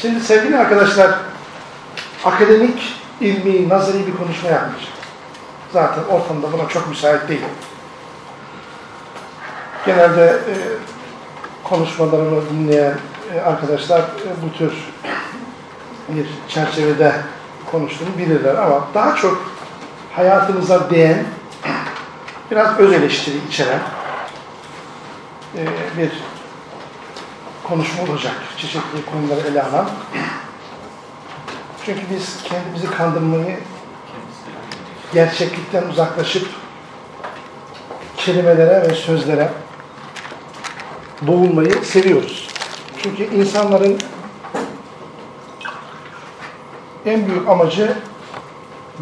Şimdi sevgili arkadaşlar, akademik, ilmi, nazari bir konuşma yapmayacağım. Zaten ortamda buna çok müsait değil. Genelde e, konuşmalarımı dinleyen e, arkadaşlar e, bu tür bir çerçevede konuştuğumu bilirler ama daha çok hayatımıza değen, biraz öz eleştiri içeren e, bir konuşma olacak. Çeşitli konuları ele alan. Çünkü biz kendimizi kandırmayı gerçeklikten uzaklaşıp kelimelere ve sözlere boğulmayı seviyoruz. Çünkü insanların en büyük amacı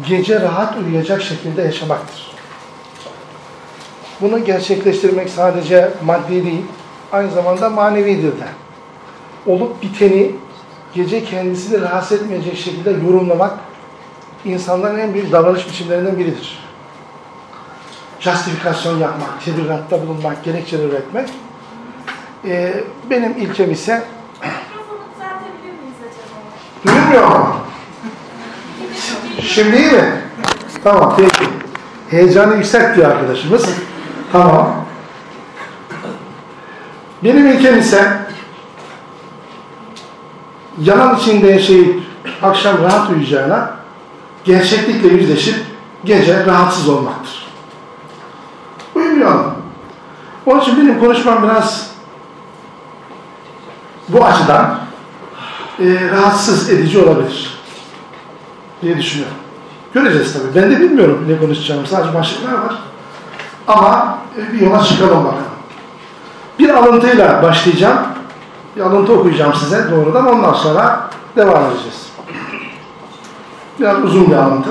gece rahat uyuyacak şekilde yaşamaktır. Bunu gerçekleştirmek sadece maddi değil, aynı zamanda manevidir de. Olup biteni gece kendisini rahatsız etmeyecek şekilde yorumlamak insanların en büyük davranış biçimlerinden biridir. Justifikasyon yapmak, tedbiratta bulunmak, gerekçeler üretmek. Ee, benim ilkem ise duyulmuyor mu? Şimdi iyi mi? Tamam peki. Heyecanı yüksek diyor arkadaşımız. Tamam. Benim ilkem ise yalan içinde yaşayıp akşam rahat uyuyacağına gerçeklikle yüzleşip gece rahatsız olmaktır. Uyumuyorum. Onun için benim konuşmam biraz bu açıdan e, rahatsız edici olabilir diye düşünüyorum. Göreceğiz tabii. Ben de bilmiyorum ne konuşacağım. Sadece başlıklar var. Ama bir yola çıkalım bakalım. Bir alıntıyla başlayacağım. Bir alıntı okuyacağım size doğrudan. Ondan sonra devam edeceğiz. Biraz uzun bir alıntı.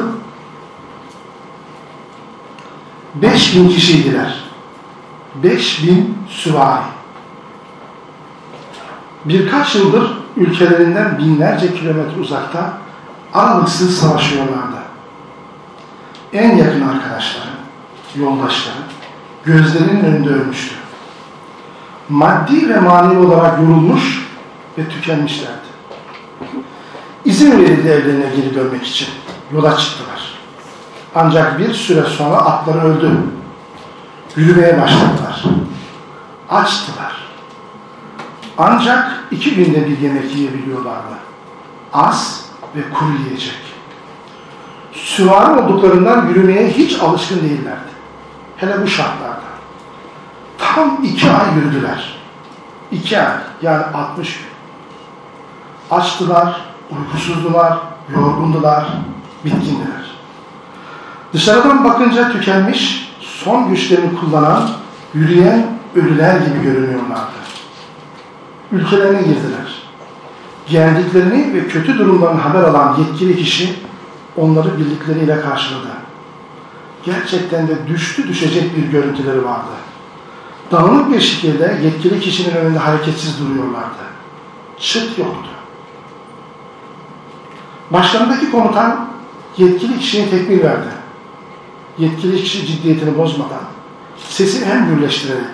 5000 kişiydiler. 5000 süvari. Birkaç yıldır ülkelerinden binlerce kilometre uzakta aralıksız savaşıyorlardı. En yakın arkadaşları, yoldaşları gözlerinin önünde ölmüştü. Maddi ve manevi olarak yorulmuş ve tükenmişlerdi. İzin verildi evlerine geri dönmek için. Yola çıktılar. Ancak bir süre sonra atları öldü. Yürümeye başladılar. Açtılar. Ancak iki günde bir yemek yiyebiliyorlardı. Az ve kuru yiyecek. Süvari olduklarından yürümeye hiç alışkın değillerdi. Hele bu şartlarda. Tam iki ay yürüdüler. İki ay, yani 60 gün. Açtılar, uykusuzdular, yorgundular, bitkindiler. Dışarıdan bakınca tükenmiş, son güçlerini kullanan, yürüyen ölüler gibi görünüyorlardı. Ülkelerine girdiler. Geldiklerini ve kötü durumdan haber alan yetkili kişi onları birlikleriyle karşıladı. Gerçekten de düştü düşecek bir görüntüleri vardı. Dağınık bir şekilde yetkili kişinin önünde hareketsiz duruyorlardı. Çıt yoktu. Başlarındaki komutan yetkili kişiye tekbir verdi. Yetkili kişi ciddiyetini bozmadan sesini hem gürleştirerek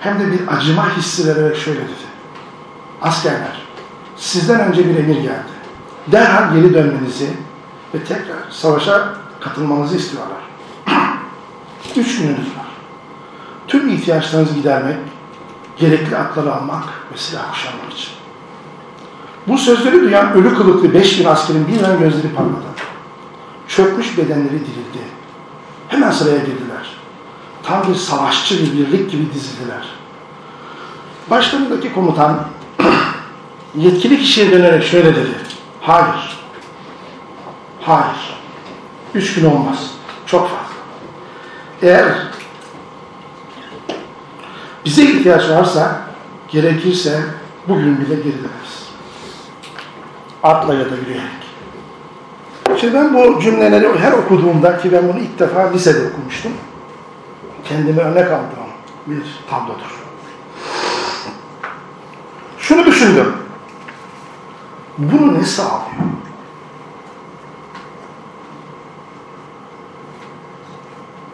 hem de bir acıma hissi vererek şöyle dedi. Askerler, sizden önce bir emir geldi. Derhal geri dönmenizi ve tekrar savaşa katılmanızı istiyorlar. Üç gününüz var. Tüm ihtiyaçlarınızı gidermek, gerekli atları almak ve silah kuşanmak için. Bu sözleri duyan ölü kılıklı beş bin askerin birden gözleri parladı. Çökmüş bedenleri dirildi. Hemen sıraya girdiler. Tam bir savaşçı bir birlik gibi dizildiler. Başlarındaki komutan yetkili kişiye dönerek şöyle dedi. Hayır. Hayır. Üç gün olmaz. Çok fazla. Eğer bize ihtiyaç varsa, gerekirse bugün bile geri döneriz. Atla ya da yürüyerek. Şimdi ben bu cümleleri her okuduğumda ki ben bunu ilk defa lisede okumuştum. Kendime örnek aldığım bir tablodur. Şunu düşündüm. Bunu ne sağlıyor?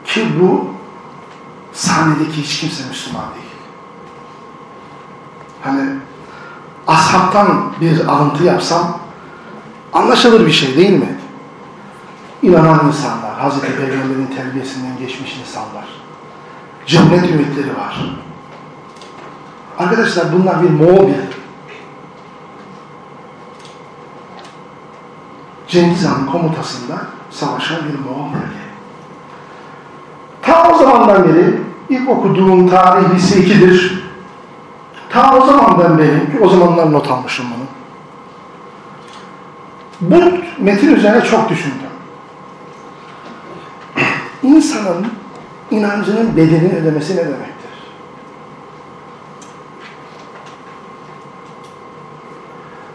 Ki bu sahnedeki hiç kimse Müslüman değil. Hani ashabtan bir alıntı yapsam anlaşılır bir şey değil mi? İnanan insanlar, Hazreti Peygamber'in terbiyesinden geçmiş insanlar. Cennet ümitleri var. Arkadaşlar bunlar bir Moğol bir Cengiz Han'ın komutasında savaşan bir Moğol. Ta o zamandan beri ilk okuduğum tarih lise 2'dir. Ta o zamandan beri, o zamanlar not almışım bunu. Bu metin üzerine çok düşündüm. İnsanın inancının bedelini ödemesi ne demektir?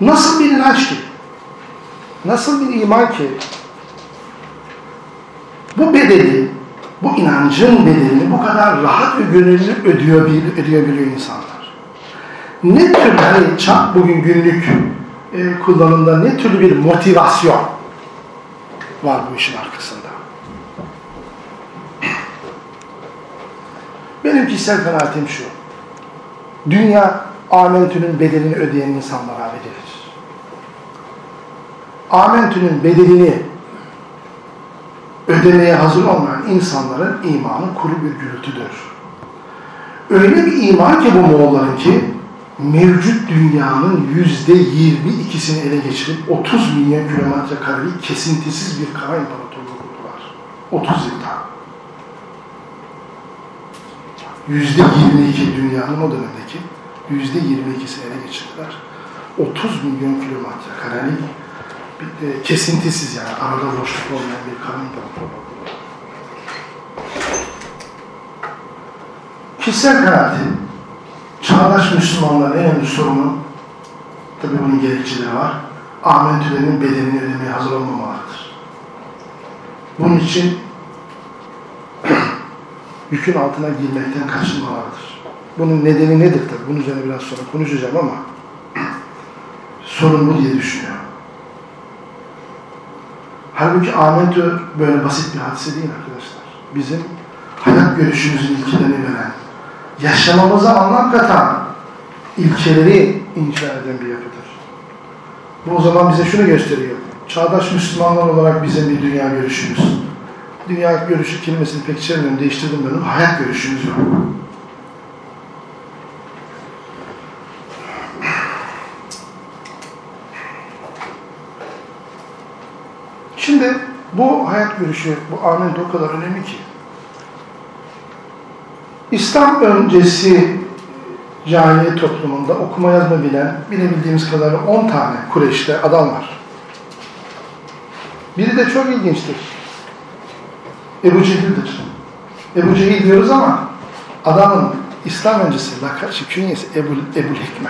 Nasıl bir inanç ki? Nasıl bir iman ki? Bu bedeli, bu inancın bedelini bu kadar rahat ve gönüllü ödüyor, ödeyebiliyor insanlar. Ne tür hani çap bugün günlük e, kullanımda ne türlü bir motivasyon var bu işin arkasında? Benim kişisel kanaatim şu. Dünya amentünün bedelini ödeyen insanlara verilir. Amentünün bedelini ödemeye hazır olmayan insanların imanı kuru bir gürültüdür. Öyle bir iman ki bu Moğolların ki mevcut dünyanın yüzde yirmi ikisini ele geçirip 30 milyon kilometre karelik kesintisiz bir kara imparatorluğu kurdular. 30 yılda. Yüzde 22 dünyanın o dönemdeki yüzde 22'sini ele geçirdiler. 30 milyon kilometre karelik e, kesintisiz yani arada boşluk olmayan bir imparatorluğu kurdular. Kişisel kanaatim çağdaş Müslümanların en önemli sorunu, tabi bunun gerekçeleri var, Ahmetülerin bedelini ödemeye hazır olmamalarıdır. Bunun için yükün altına girmekten kaçınmalarıdır. Bunun nedeni nedir tabi? Bunun üzerine biraz sonra konuşacağım ama sorun bu diye düşünüyorum. Halbuki Ahmetü böyle basit bir hadise değil arkadaşlar. Bizim hayat görüşümüzün ilkelerini veren, yaşamamıza anlam katan ilkeleri inşa eden bir yapıdır. Bu o zaman bize şunu gösteriyor. Çağdaş Müslümanlar olarak bizim bir dünya görüşümüz. Dünya görüşü kelimesini pek sevmiyorum, değiştirdim ben. Hayat görüşümüz yok. Şimdi bu hayat görüşü, bu Ahmet o kadar önemli ki İslam öncesi cahiliye toplumunda okuma yazma bilen, bilebildiğimiz kadar 10 tane Kureyş'te adam var. Biri de çok ilginçtir. Ebu Cehil'dir. Ebu Cehil diyoruz ama adamın İslam öncesi lakası künyesi Ebu, Ebu Hikme.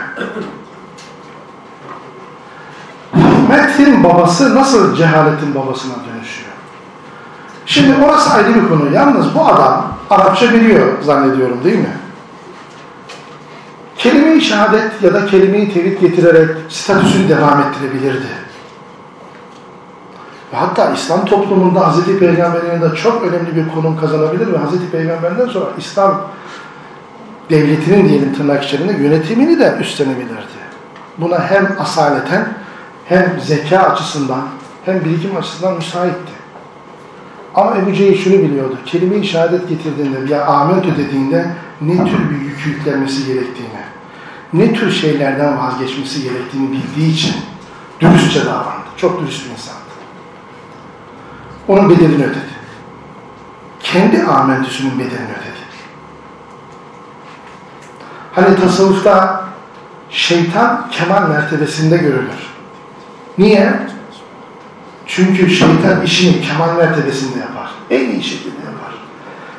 Hikmetin babası nasıl cehaletin babasına dönüşüyor? Şimdi orası ayrı bir konu. Yalnız bu adam Arapça biliyor zannediyorum değil mi? Kelime-i şehadet ya da kelime-i tevhid getirerek statüsünü devam ettirebilirdi. Ve hatta İslam toplumunda Hz. Peygamber'in yanında çok önemli bir konum kazanabilir ve Hz. Peygamber'den sonra İslam devletinin diyelim tırnak içerisinde yönetimini de üstlenebilirdi. Buna hem asaleten hem zeka açısından hem birikim açısından müsaitti. Ama Ebu Cehil şunu biliyordu. Kelime-i şehadet getirdiğinde ya amentü dediğinde ne tür bir yük yüklenmesi gerektiğini, ne tür şeylerden vazgeçmesi gerektiğini bildiği için dürüstçe davrandı. Çok dürüst bir insandı. Onun bedelini ödedi. Kendi amentüsünün bedelini ödedi. Hani tasavvufta şeytan kemal mertebesinde görülür. Niye? Çünkü şeytan işini kemal mertebesinde yapar. En iyi şekilde yapar.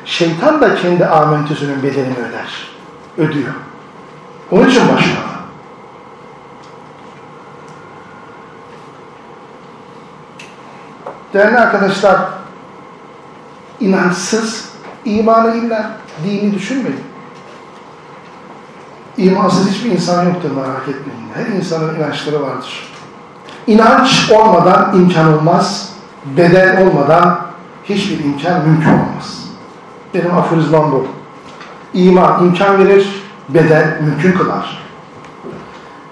Şeytan da kendi amentüsünün bedelini öder. Ödüyor. Onun için başladı. Değerli arkadaşlar, inançsız, imanı illa dini düşünmeyin. İmansız hiçbir insan yoktur merak etmeyin. Her insanın inançları vardır. İnanç olmadan imkan olmaz, bedel olmadan hiçbir imkan mümkün olmaz. Benim aforizmam bu. İman imkan verir, bedel mümkün kılar.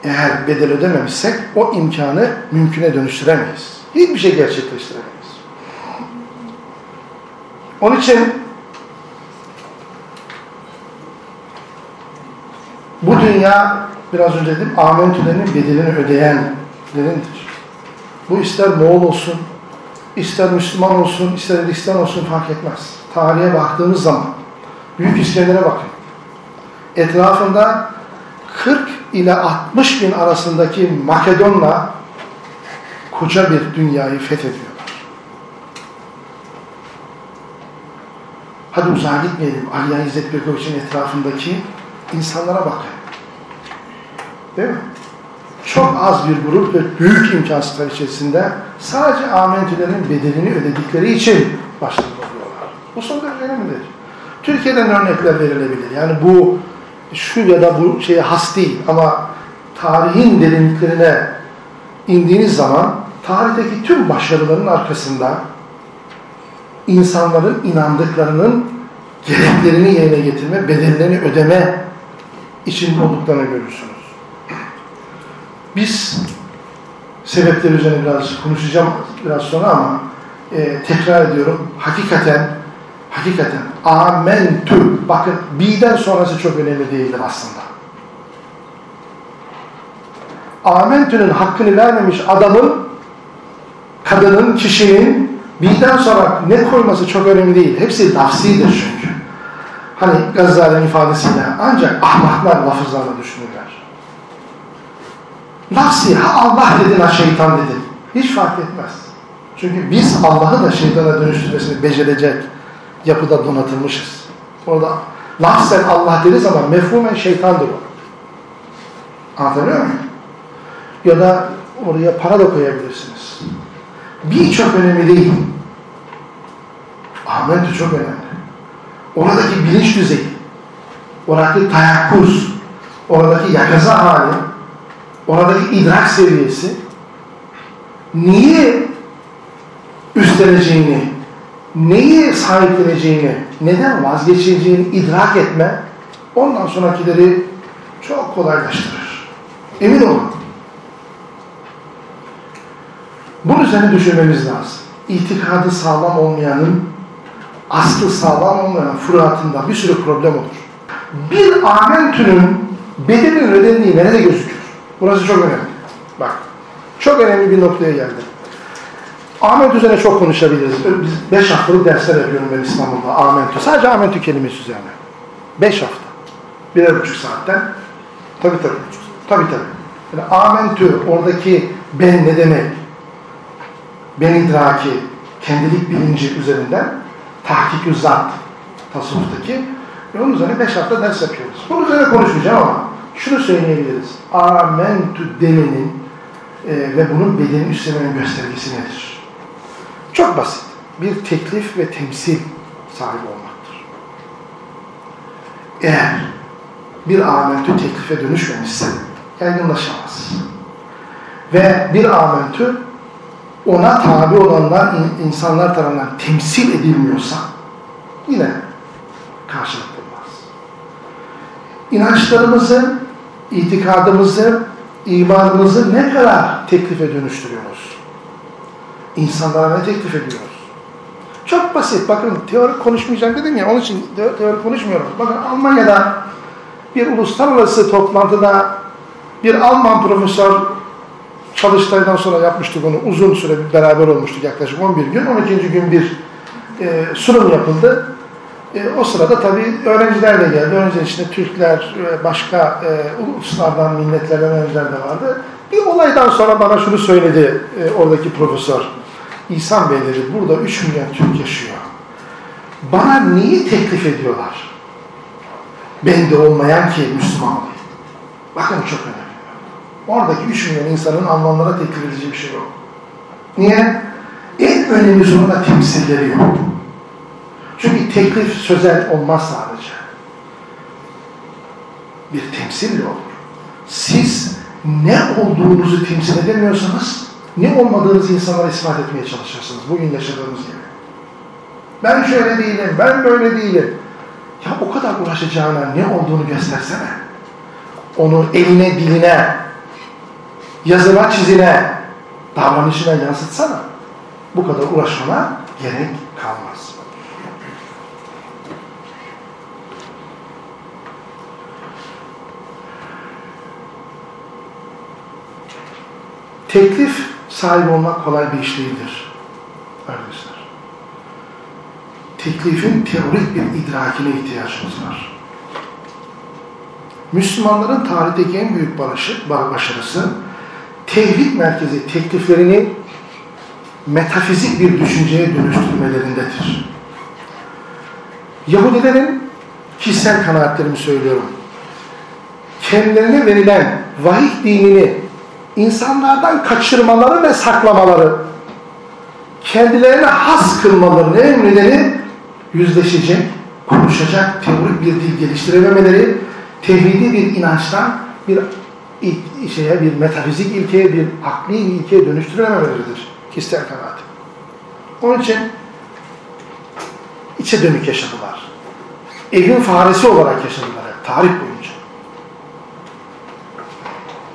eğer bedel ödememişsek o imkanı mümküne dönüştüremeyiz. Hiçbir şey gerçekleştiremeyiz. Onun için bu dünya biraz önce dedim amentülerin bedelini ödeyenlerindir. Bu ister Moğol olsun, ister Müslüman olsun, ister Hristiyan olsun fark etmez. Tarihe baktığımız zaman Büyük İskender'e bakın. Etrafında 40 ile 60 bin arasındaki Makedon'la koca bir dünyayı fethediyorlar. Hadi uzağa gitmeyelim. Aliya İzzet Begoviç'in etrafındaki insanlara bakın. Değil mi? Çok az bir grup ve büyük imkansızlar içerisinde sadece amentülerin bedelini ödedikleri için başarılı oluyorlar. Bu son derece önemlidir. Türkiye'den örnekler verilebilir. Yani bu şu ya da bu şeye has değil ama tarihin derinliklerine indiğiniz zaman tarihteki tüm başarıların arkasında insanların inandıklarının gereklerini yerine getirme, bedellerini ödeme içinde olduklarını görürsünüz. Biz sebepler üzerine biraz konuşacağım biraz sonra ama e, tekrar ediyorum. Hakikaten hakikaten amentü bakın birden sonrası çok önemli değildir aslında. Amentü'nün hakkını vermemiş adamın kadının, kişinin birden sonra ne koyması çok önemli değil. Hepsi lafsidir çünkü. Hani Gazali'nin ifadesiyle ancak ahmaklar lafızlarla düşünürler. Lafsi ha Allah dedin ha şeytan dedin. Hiç fark etmez. Çünkü biz Allah'ı da şeytana dönüştürmesini becerecek yapıda donatılmışız. Orada lafzen Allah dediği zaman mefhumen şeytandır o. Anlatabiliyor muyum? Ya da oraya para da koyabilirsiniz. Birçok önemli değil. Amentü çok önemli. Oradaki bilinç düzeyi, oradaki tayakkuz, oradaki yakaza hali, oradaki idrak seviyesi niye üstleneceğini, neyi sahipleneceğini, neden vazgeçeceğini idrak etme ondan sonrakileri çok kolaylaştırır. Emin olun. Bunun üzerine düşünmemiz lazım. İtikadı sağlam olmayanın, aslı sağlam olmayan fıratında bir sürü problem olur. Bir amentünün bedelinin ödendiği nerede gözükür? Burası çok önemli. Bak, çok önemli bir noktaya geldim. Ahmet üzerine çok konuşabiliriz. Biz beş haftalık dersler yapıyorum ben İstanbul'da Amentü. Sadece Amentü kelimesi üzerine. Beş hafta. Birer buçuk saatten. Tabi tabi. Tabi tabi. Yani Amentü oradaki ben ne demek? Ben idraki, kendilik bilinci üzerinden tahkik-ü zat tasavvuftaki ve onun üzerine beş hafta ders yapıyoruz. Bunun üzerine konuşmayacağım ama şunu söyleyebiliriz. Amentü demenin e, ve bunun bedenin üstlemenin göstergesi nedir? Çok basit. Bir teklif ve temsil sahibi olmaktır. Eğer bir amentü teklife dönüşmemişse yaygınlaşamaz. Ve bir amentü ona tabi olanlar, insanlar tarafından temsil edilmiyorsa yine karşılık bulmaz. İnançlarımızı, itikadımızı, imanımızı ne kadar teklife dönüştürüyoruz? İnsanlara ne teklif ediyoruz? Çok basit. Bakın teori konuşmayacağım dedim ya. Onun için teori konuşmuyorum. Bakın Almanya'da bir uluslararası toplantıda bir Alman profesör Çalıştay'dan sonra yapmıştık onu. Uzun süre beraber olmuştuk yaklaşık 11 gün. 12. gün bir e, sunum yapıldı. E, o sırada tabii öğrenciler de geldi. Öğrenciler içinde Türkler, e, başka e, uluslardan, milletlerden öğrenciler de vardı. Bir olaydan sonra bana şunu söyledi e, oradaki profesör. İhsan Bey dedi, burada 3 milyon Türk yaşıyor. Bana neyi teklif ediyorlar? Bende olmayan ki Müslüman olayım. Bakın çok önemli. Oradaki 3 milyon insanın Almanlara teklif edeceği bir şey yok. Niye? En önemlisi orada temsilleri yok. Çünkü teklif sözel olmaz sadece. Bir temsille olur. Siz ne olduğunuzu temsil edemiyorsanız ne olmadığınız insanlara ispat etmeye çalışırsınız. Bugün yaşadığımız gibi. Ben şöyle değilim, ben böyle değilim. Ya o kadar uğraşacağına ne olduğunu göstersene. Onu eline, diline, yazına çizine, davranışına yansıtsana. Bu kadar uğraşmana gerek kalmaz. Teklif sahibi olmak kolay bir iş değildir. Arkadaşlar. Teklifin teorik bir idrakine ihtiyacımız var. Müslümanların tarihteki en büyük başarısı tevhid merkezi tekliflerini metafizik bir düşünceye dönüştürmelerindedir. Yahudilerin kişisel kanaatlerimi söylüyorum. Kendilerine verilen vahiy dinini insanlardan kaçırmaları ve saklamaları, kendilerine has kılmalarının en nedeni yüzleşecek, konuşacak, teorik bir dil geliştirememeleri, tevhidi bir inançtan bir şeye, bir metafizik ilkeye, bir akli bir ilkeye dönüştürememeleridir. Kişisel kanaat. Onun için içe dönük yaşadılar. Evin faresi olarak yaşadılar tarih boyunca.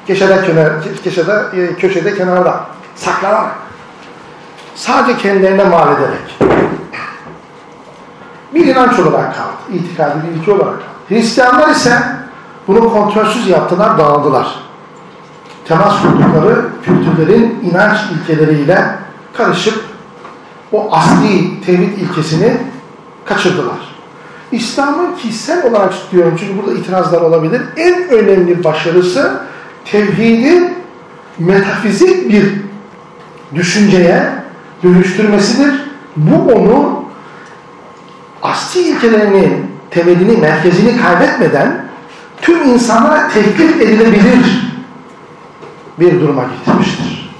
Köşede, kenar, köşede, e, köşede kenarda saklanarak. Sadece kendilerine mal ederek. Bir inanç olarak kaldı. İtikadi bir ilki olarak kaldı. Hristiyanlar ise bunu kontrolsüz yaptılar, dağıldılar. Temas kurdukları kültürlerin inanç ilkeleriyle karışıp o asli tevhid ilkesini kaçırdılar. İslam'ın kişisel olarak diyorum çünkü burada itirazlar olabilir. En önemli başarısı tevhidi metafizik bir düşünceye dönüştürmesidir. Bu onu asli ilkelerinin temelini, merkezini kaybetmeden tüm insanlara teklif edilebilir bir duruma getirmiştir.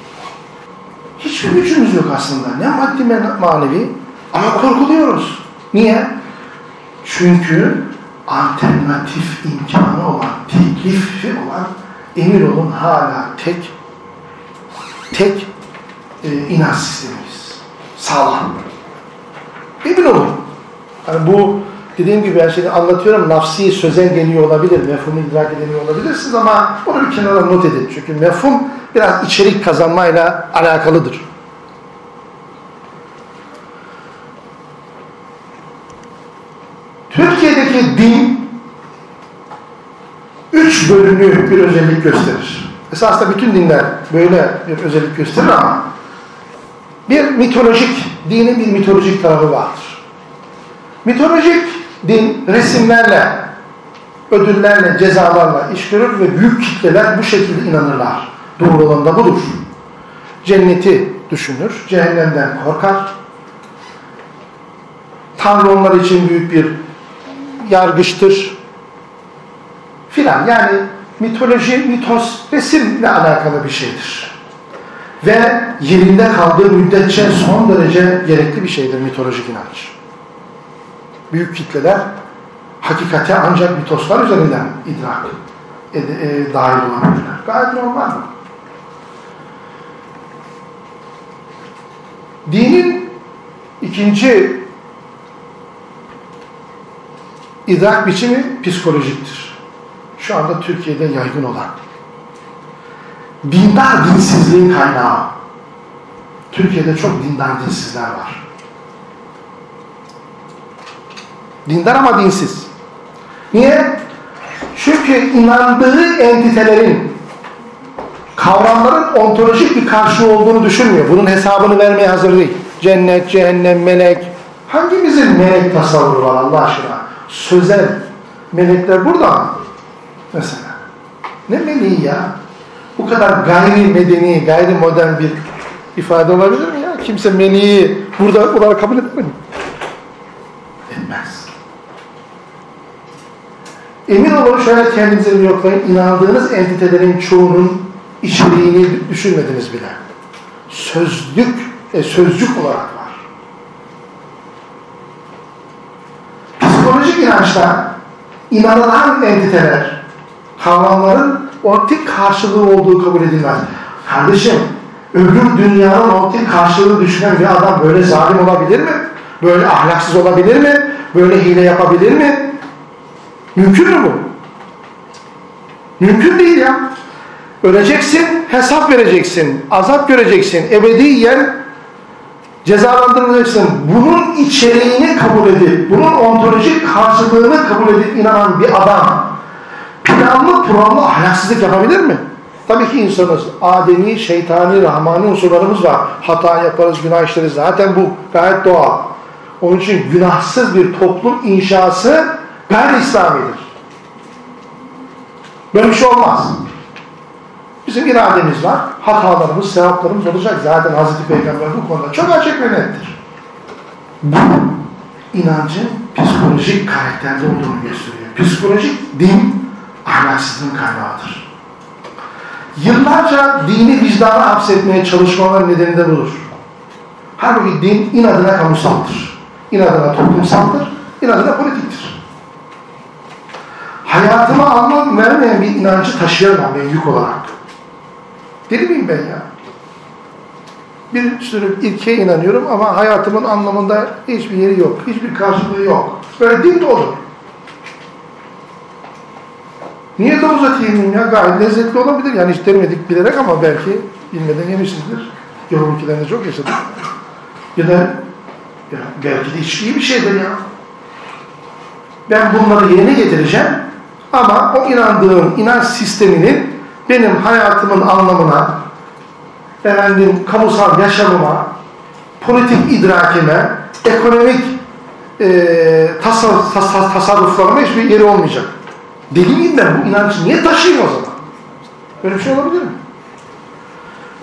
Hiçbir gücümüz yok aslında. Ne maddi manevi ama korkuluyoruz. Niye? Çünkü alternatif imkanı olan, teklifi olan emin olun hala tek tek e, inanç sistemimiz. Sağlam. Emin olun. Yani bu dediğim gibi ben şimdi anlatıyorum nafsi sözen geliyor olabilir, mefhumu idrak edemiyor olabilirsiniz ama onu bir kenara not edin. Çünkü mefhum biraz içerik kazanmayla alakalıdır. Türkiye'deki din üç bölümlü bir özellik gösterir. Esasında bütün dinler böyle bir özellik gösterir ama bir mitolojik, dinin bir mitolojik tarafı vardır. Mitolojik din resimlerle, ödüllerle, cezalarla iş görür ve büyük kitleler bu şekilde inanırlar. Doğru olan da budur. Cenneti düşünür, cehennemden korkar. Tanrı onlar için büyük bir yargıçtır. Filan yani mitoloji, mitos resimle alakalı bir şeydir. Ve yerinde kaldığı müddetçe son derece gerekli bir şeydir mitolojik inanç. Büyük kitleler hakikate ancak mitoslar üzerinden idrak e, e, dahil olabilirler. Gayet normal bu. Dinin ikinci idrak biçimi psikolojiktir. Şu anda Türkiye'de yaygın olan. Dindar dinsizliğin kaynağı. Türkiye'de çok dindar dinsizler var. Dindar ama dinsiz. Niye? Çünkü inandığı entitelerin, kavramların ontolojik bir karşılığı olduğunu düşünmüyor. Bunun hesabını vermeye hazır değil. Cennet, cehennem, melek. Hangimizin melek tasavvuru var Allah aşkına? Sözel melekler burada mı? Mesela. Ne meleği ya? Bu kadar gayri medeni, gayri modern bir ifade olabilir mi ya? Kimse meleği burada olarak kabul eder mi? Etmez. Emin olun şöyle kendinize bir yoklayın. İnandığınız entitelerin çoğunun içeriğini düşünmediniz bile. Sözlük, e, sözcük olarak var. Psikolojik inançta inanılan entiteler, kavramların ortak karşılığı olduğu kabul edilmez. Kardeşim, öbür dünyanın ortak karşılığı düşünen bir adam böyle zalim olabilir mi? Böyle ahlaksız olabilir mi? Böyle hile yapabilir mi? Mümkün mü bu? Mümkün değil ya. Öleceksin, hesap vereceksin, azap göreceksin, ebediyen cezalandırılacaksın. Bunun içeriğini kabul edip, bunun ontolojik karşılığını kabul edip inanan bir adam planlı programlı ahlaksızlık yapabilir mi? Tabii ki insanız. Ademi, şeytani, rahmani unsurlarımız var. Hata yaparız, günah işleriz. Zaten bu gayet doğal. Onun için günahsız bir toplum inşası gayri İslamidir. Böyle bir şey olmaz. Bizim irademiz var. Hatalarımız, sevaplarımız olacak. Zaten Hazreti Peygamber bu konuda çok açık ve nettir. Bu inancın psikolojik karakterde olduğunu gösteriyor. Psikolojik din ahlaksızlığın kaynağıdır. Yıllarca dini vicdana hapsetmeye çalışmaların nedeni de budur. Halbuki din inadına kamusaldır. İnadına toplumsaldır. İnadına politiktir. Hayatıma anlam vermeyen bir inancı taşıyamam ben yük olarak. Deli miyim ben ya? Bir sürü ilkeye inanıyorum ama hayatımın anlamında hiçbir yeri yok. Hiçbir karşılığı yok. Böyle din de olur. Niye eti yemeyeyim ya? Gayet lezzetli olabilir. Yani hiç denemedik bilerek ama belki bilmeden yemişizdir. Yorum ülkelerinde çok yaşadık. Ya da ya belki de hiç iyi bir şeydir ya. Ben bunları yerine getireceğim ama o inandığım inanç sisteminin benim hayatımın anlamına, efendim, kamusal yaşamıma, politik idrakime, ekonomik e, tasar, tasar, tasarruflarıma hiçbir yeri olmayacak. Deli miyim ben? Bu inancı niye taşıyayım o zaman? Böyle bir şey olabilir mi?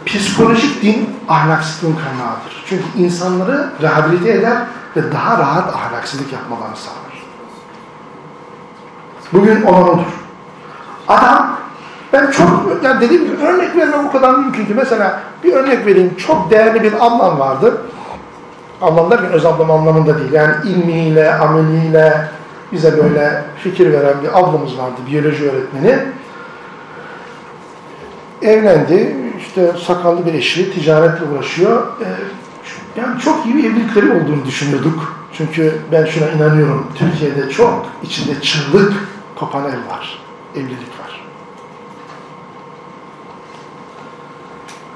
Psikolojik din ahlaksızlığın kaynağıdır. Çünkü insanları rehabilite eder ve daha rahat ahlaksızlık yapmalarını sağlar. Bugün olan odur. Adam, ben çok, yani dediğim gibi örnek vermem o kadar mümkün ki. Mesela bir örnek vereyim. Çok değerli bir ablam vardı. Ablam derken öz ablam anlamında değil. Yani ilmiyle, ameliyle bize böyle fikir veren bir ablamız vardı. Biyoloji öğretmeni. Evlendi. işte sakallı bir eşi, ticaretle uğraşıyor. Ee, yani çok iyi bir evlilikleri olduğunu düşünüyorduk. Çünkü ben şuna inanıyorum. Türkiye'de çok içinde çığlık kopan ev var. Evlilik var.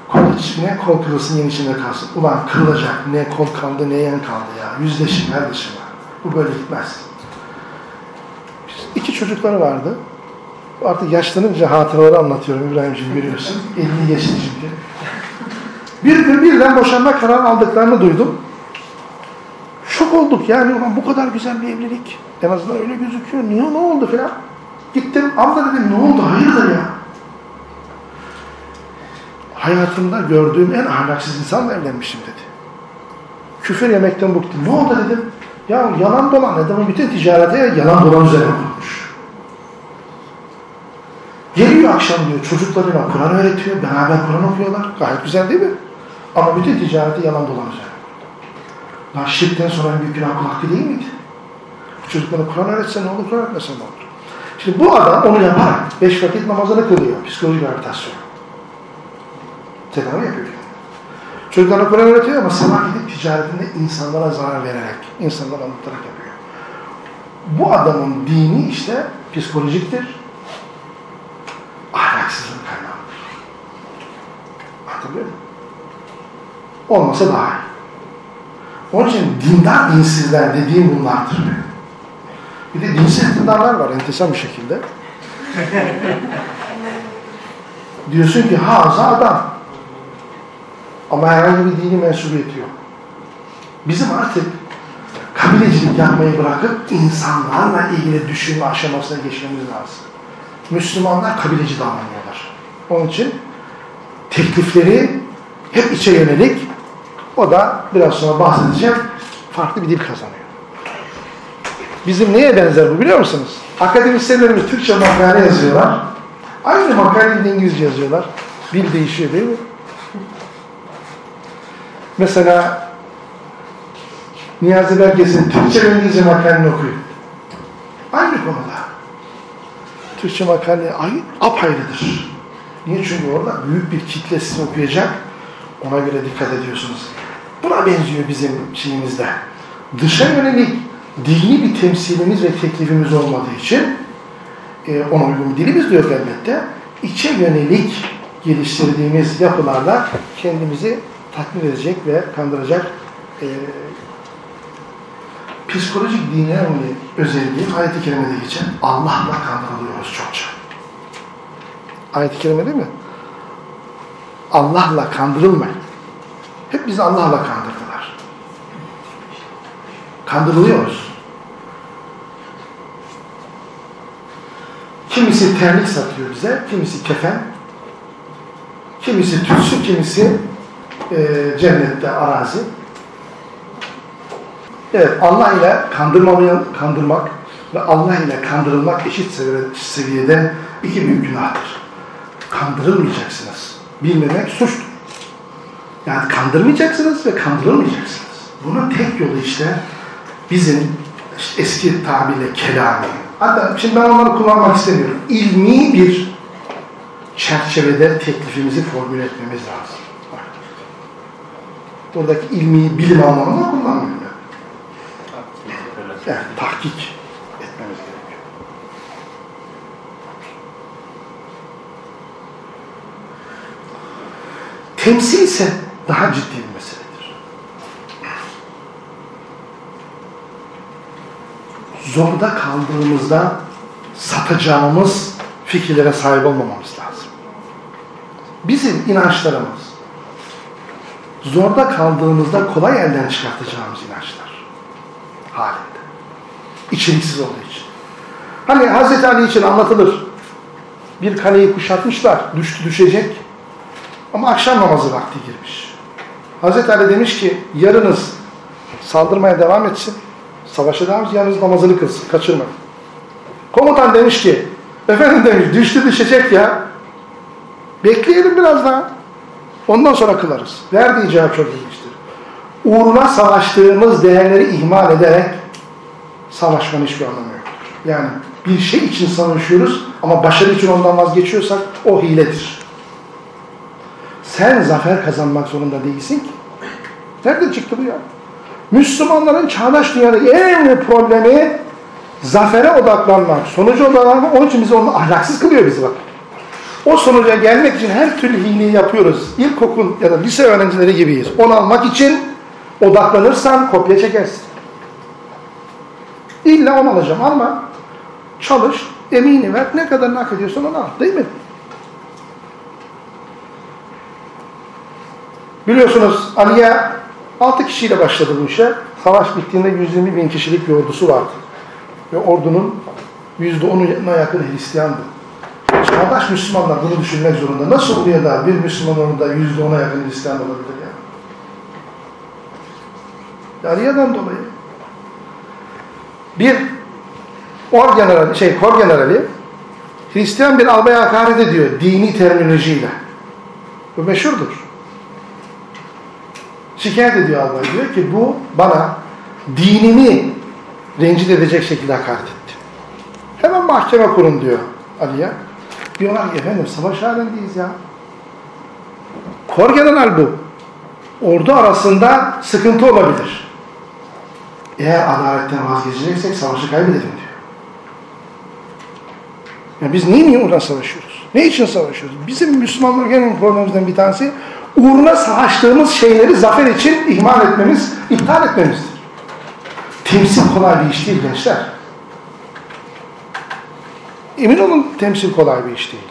Kol içine kol kırılsın yen içinde kalsın. Ulan kırılacak. Ne kol kaldı ne yen kaldı ya. Yüzleşin kardeşim. Bu böyle gitmez. İki çocukları vardı. Artık yaşlanınca hatıraları anlatıyorum İbrahimciğim görüyorsun. 50 geçti çünkü. Bir gün birden boşanma kararı aldıklarını duydum. Şok olduk yani bu kadar güzel bir evlilik. En azından öyle gözüküyor. Niye ne oldu filan? Gittim abla dedim ne oldu hayırdır ya? Hayatımda gördüğüm en ahlaksız insanla evlenmişim dedi. Küfür yemekten bıktım. Ne oldu dedim. Ya yalan dolan adamın bütün ticareti yalan dolan üzerine kurmuş. Geliyor akşam diyor çocuklarıyla Kur'an öğretiyor. Beraber Kur'an okuyorlar. Gayet güzel değil mi? Ama bütün ticareti yalan dolan üzerine. Lan şirkten sonra en büyük günah kul hakkı değil miydi? Çocuklarına Kur'an öğretsen ne olur, Kur'an öğretmesen ne olur? Şimdi bu adam onu yaparak beş vakit namazını kılıyor. Psikolojik rehabilitasyon. Tedavi yapıyor. Çocuklarına Kur'an öğretiyor ama sabah gidip ticaretinde insanlara zarar vererek, insanlara anlatarak yapıyor. Bu adamın dini işte psikolojiktir. Ahlaksızlığın kaynağıdır. Anlatabiliyor muyum? Olmasa daha iyi. Onun için dindar dinsizler dediğim bunlardır. Bir de dinsiz dindarlar var enteresan bir şekilde. Diyorsun ki haza adam. Ama herhangi bir dini mensubiyeti yok. Bizim artık kabilecilik yapmayı bırakıp insanlarla ilgili düşünme aşamasına geçmemiz lazım. Müslümanlar kabileci davranıyorlar. Onun için teklifleri hep içe yönelik. O da biraz sonra bahsedeceğim. Farklı bir dil kazanıyor. Bizim neye benzer bu biliyor musunuz? Akademisyenlerimiz Türkçe makale yazıyorlar. Aynı makaleyi İngilizce yazıyorlar. Dil değişiyor değil mi? Mesela Niyazi Belges'in Türkçe ve İngilizce makaleni okuyun. Aynı konuda. Türkçe makale apayrıdır. Niye? Çünkü orada büyük bir kitle sizi okuyacak. Ona göre dikkat ediyorsunuz. Buna benziyor bizim şeyimizde. Dışa yönelik dini bir temsilimiz ve teklifimiz olmadığı için e, ona uygun dilimiz de yok elbette. içe yönelik geliştirdiğimiz yapılarla kendimizi tatmin edecek ve kandıracak e, psikolojik dinlerin özelliği ayet-i kerimede geçen Allah'la kandırılıyoruz çokça. Ayet-i kerime değil mi? Allah'la kandırılmayın. Hep bizi Allah'la kandırdılar. Kandırılıyoruz. Kimisi terlik satıyor bize, kimisi kefen, kimisi tütsü, kimisi e, cennette arazi. Evet, Allah ile kandırmamayı, kandırmak ve Allah ile kandırılmak eşit seviyede, iki büyük günahtır. Kandırılmayacaksınız. Bilmemek suçtur. Yani kandırmayacaksınız ve kandırılmayacaksınız. Bunun tek yolu işte bizim eski tabirle kelami. Hatta şimdi ben onları kullanmak istemiyorum. İlmi bir çerçevede teklifimizi formüle etmemiz lazım. Buradaki ilmi bilim anlamında kullanmıyorum. Yani tahkik etmemiz gerekiyor. Temsil ise daha ciddi bir meseledir. Zorda kaldığımızda satacağımız fikirlere sahip olmamamız lazım. Bizim inançlarımız zorda kaldığımızda kolay elden çıkartacağımız inançlar halinde. İçeriksiz olduğu için. Hani Hz. Ali için anlatılır. Bir kaleyi kuşatmışlar, düştü düşecek. Ama akşam namazı vakti girmiş. Hz. Ali demiş ki yarınız saldırmaya devam etsin. Savaşa devam etsin, yarınız namazını kılsın, kaçırmayın. Komutan demiş ki efendim demiş düştü düşecek ya. Bekleyelim biraz daha. Ondan sonra kılarız. Verdiği cevap çok ilginçtir. Uğruna savaştığımız değerleri ihmal ederek savaşmanın hiçbir anlamı yoktur. Yani bir şey için savaşıyoruz ama başarı için ondan vazgeçiyorsak o hiledir. Sen zafer kazanmak zorunda değilsin ki. Nereden çıktı bu ya? Müslümanların çağdaş dünyada en büyük problemi zafere odaklanmak, sonuca odaklanmak. Onun için bizi onu ahlaksız kılıyor bizi bak. O sonuca gelmek için her türlü hileyi yapıyoruz. İlkokul ya da lise öğrencileri gibiyiz. Onu almak için odaklanırsan kopya çekersin. İlla onu alacağım. Alma. Çalış. Emini ver. Ne kadar hak ediyorsan onu al. Değil mi? Biliyorsunuz Aliye 6 kişiyle başladı bu işe. Savaş bittiğinde 120 bin kişilik bir ordusu vardı. Ve ordunun %10'una yakın Hristiyandı. Çağdaş Müslümanlar bunu düşünmek zorunda. Nasıl oluyor da bir Müslüman orada %10'a yakın Hristiyan olabilir ya? Aliye'den dolayı. Bir or generali, şey kor generali Hristiyan bir albaya hakaret ediyor dini terminolojiyle. Bu meşhurdur. Şikayet ediyor albay. Diyor ki bu bana dinimi rencide edecek şekilde hakaret etti. Hemen mahkeme kurun diyor Ali'ye. Diyorlar ki efendim savaş halindeyiz ya. Kor general bu. Ordu arasında sıkıntı olabilir. Eğer adaletten vazgeçeceksek savaşı kaybedelim diyor. Ya biz niye niye uğruna savaşıyoruz? Ne için savaşıyoruz? Bizim Müslümanlar en problemimizden bir tanesi uğruna savaştığımız şeyleri zafer için ihmal etmemiz, iptal etmemizdir. Temsil kolay bir iş değil gençler. Emin olun temsil kolay bir iş değil.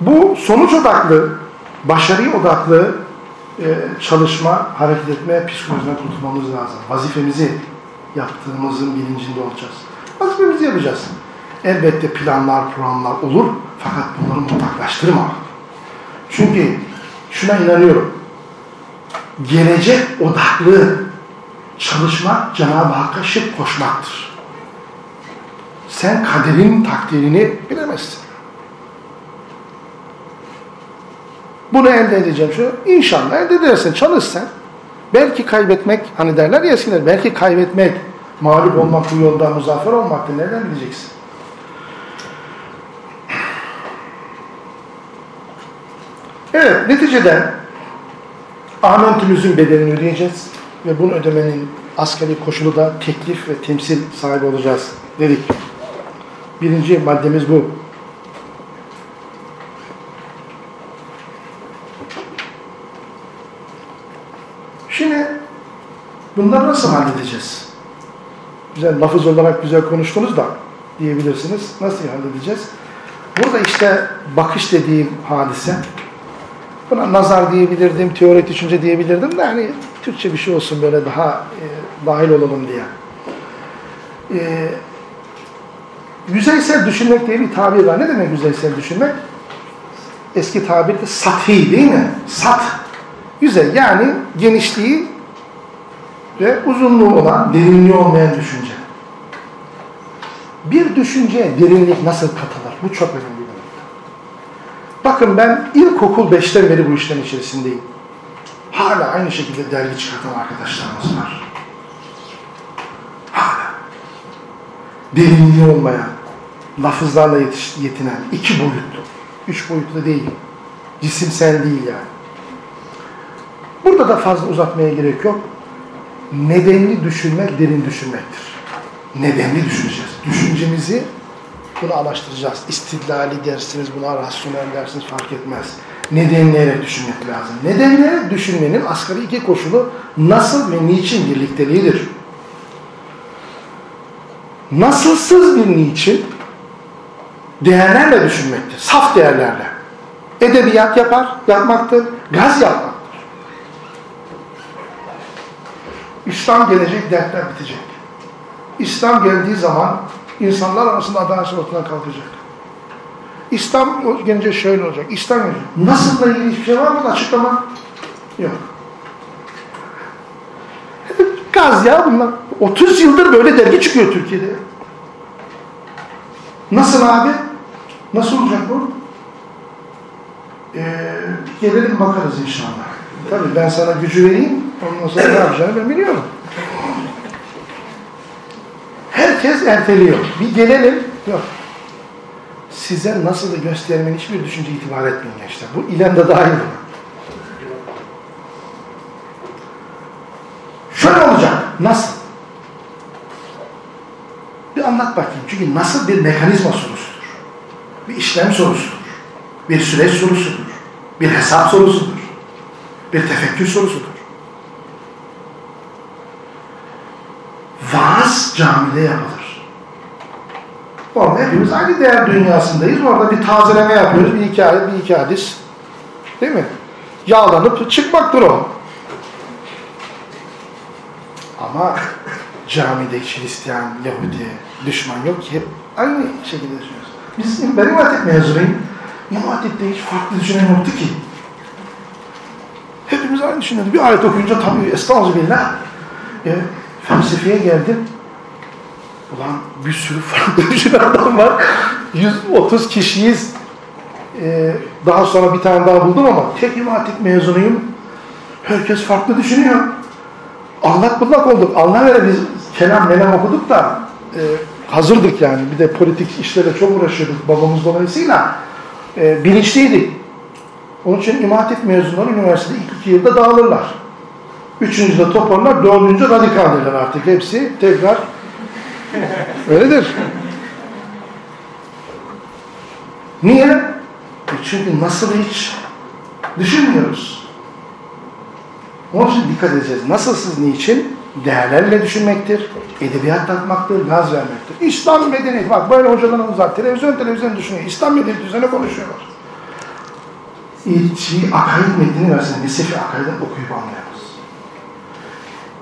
Bu sonuç odaklı, başarı odaklı e, çalışma, hareket etme psikolojisinden kurtulmamız lazım. Vazifemizi yaptığımızın bilincinde olacağız. Vazifemizi yapacağız. Elbette planlar, programlar olur fakat bunları mutlaklaştırma. Çünkü şuna inanıyorum. Gelecek odaklı çalışmak Cenab-ı Hakk'a şık koşmaktır. Sen kaderin takdirini bilemezsin. Bunu elde edeceğim şu. İnşallah elde edersin. Çalışsan. Belki kaybetmek, hani derler ya eskiler, belki kaybetmek, mağlup olmak bu yolda muzaffer olmaktır. Nereden bileceksin? Evet, neticede amentümüzün bedelini ödeyeceğiz ve bunu ödemenin askeri koşulu da teklif ve temsil sahibi olacağız. dedik. Birinci maddemiz bu. Şimdi bunları nasıl halledeceğiz? Güzel lafız olarak güzel konuştunuz da diyebilirsiniz. Nasıl halledeceğiz? Burada işte bakış dediğim hadise Buna nazar diyebilirdim, teorik düşünce diyebilirdim de hani Türkçe bir şey olsun böyle daha e, dahil olalım diye. E, yüzeysel düşünmek diye bir tabir var. Ne demek yüzeysel düşünmek? Eski tabirde sathi değil mi? Sat. Yüzey yani genişliği ve uzunluğu olan, derinliği olmayan düşünce. Bir düşünceye derinlik nasıl katılır? Bu çok önemli. Bakın ben ilkokul 5'ten beri bu işlerin içerisindeyim. Hala aynı şekilde dergi çıkartan arkadaşlarımız var. Hala. Derinliği olmayan, lafızlarla yetiş, yetinen, iki boyutlu, üç boyutlu değil, cisimsel değil yani. Burada da fazla uzatmaya gerek yok. Nedenli düşünmek derin düşünmektir. Nedenli düşüneceğiz. Düşüncemizi bunu araştıracağız. İstidlali dersiniz, buna rasyonel dersiniz fark etmez. Nedenleyerek düşünmek lazım. Nedenleyerek düşünmenin asgari iki koşulu nasıl ve niçin birlikteliğidir. Nasılsız bir niçin değerlerle düşünmektir. Saf değerlerle. Edebiyat yapar, yapmaktır. Gaz yapmaktır. İslam gelecek, dertler bitecek. İslam geldiği zaman insanlar arasında adalet ortadan kalkacak. İslam gelince şöyle olacak. İslam gelince nasıl da ilgili hiçbir şey var mı açıklama? Yok. Gaz ya bunlar. 30 yıldır böyle dergi çıkıyor Türkiye'de. Nasıl abi? Nasıl olacak bu? Ee, gelelim bakarız inşallah. Tabii ben sana gücü vereyim. Ondan sonra ne yapacağını ben biliyorum. Herkes erteliyor. Bir gelelim. Yok. Size nasıl göstermenin hiçbir düşünce itibar etmeyin gençler. Bu ilan da dahil buna. Şöyle olacak. Nasıl? Bir anlat bakayım. Çünkü nasıl bir mekanizma sorusudur. Bir işlem sorusudur. Bir süreç sorusudur. Bir hesap sorusudur. Bir tefekkür sorusudur. Vaaz camide yapılır. Orada hepimiz aynı değer dünyasındayız. Orada bir tazeleme yapıyoruz. Bir iki bir iki hadis. Değil mi? Yağlanıp çıkmaktır o. Ama camide Hristiyan, Yahudi, düşman yok ki. Aynı şekilde düşünüyoruz. Biz, ben İmam Hatip mezunuyum. İmam Hatip'te hiç farklı düşünen yoktu ki. Hepimiz aynı düşünüyordu. Bir ayet okuyunca tabii estağfirullah. E, felsefeye geldim. Ulan bir sürü farklı düşünen var. 130 kişiyiz. Ee, daha sonra bir tane daha buldum ama tek İmam Hatip mezunuyum. Herkes farklı düşünüyor. Allak bullak olduk. Allah vere biz kelam melam okuduk da e, hazırdık yani. Bir de politik işlere çok uğraşıyorduk babamız dolayısıyla. E, bilinçliydik. Onun için İmam Hatip mezunları üniversitede ilk iki yılda dağılırlar. Üçüncüde toparlar, dördüncü radikaldirler artık. Hepsi tekrar öyledir. Niye? E çünkü nasıl hiç düşünmüyoruz. Onun için dikkat edeceğiz. Nasılsız niçin? Değerlerle düşünmektir, edebiyat tatmaktır, gaz vermektir. İslam medeniyeti, bak böyle hocalarımız var, televizyon televizyon düşünüyor, İslam medeniyeti üzerine konuşuyorlar. İlçi, akaid metnini versen, Nesefi akaidden okuyup anlayamaz.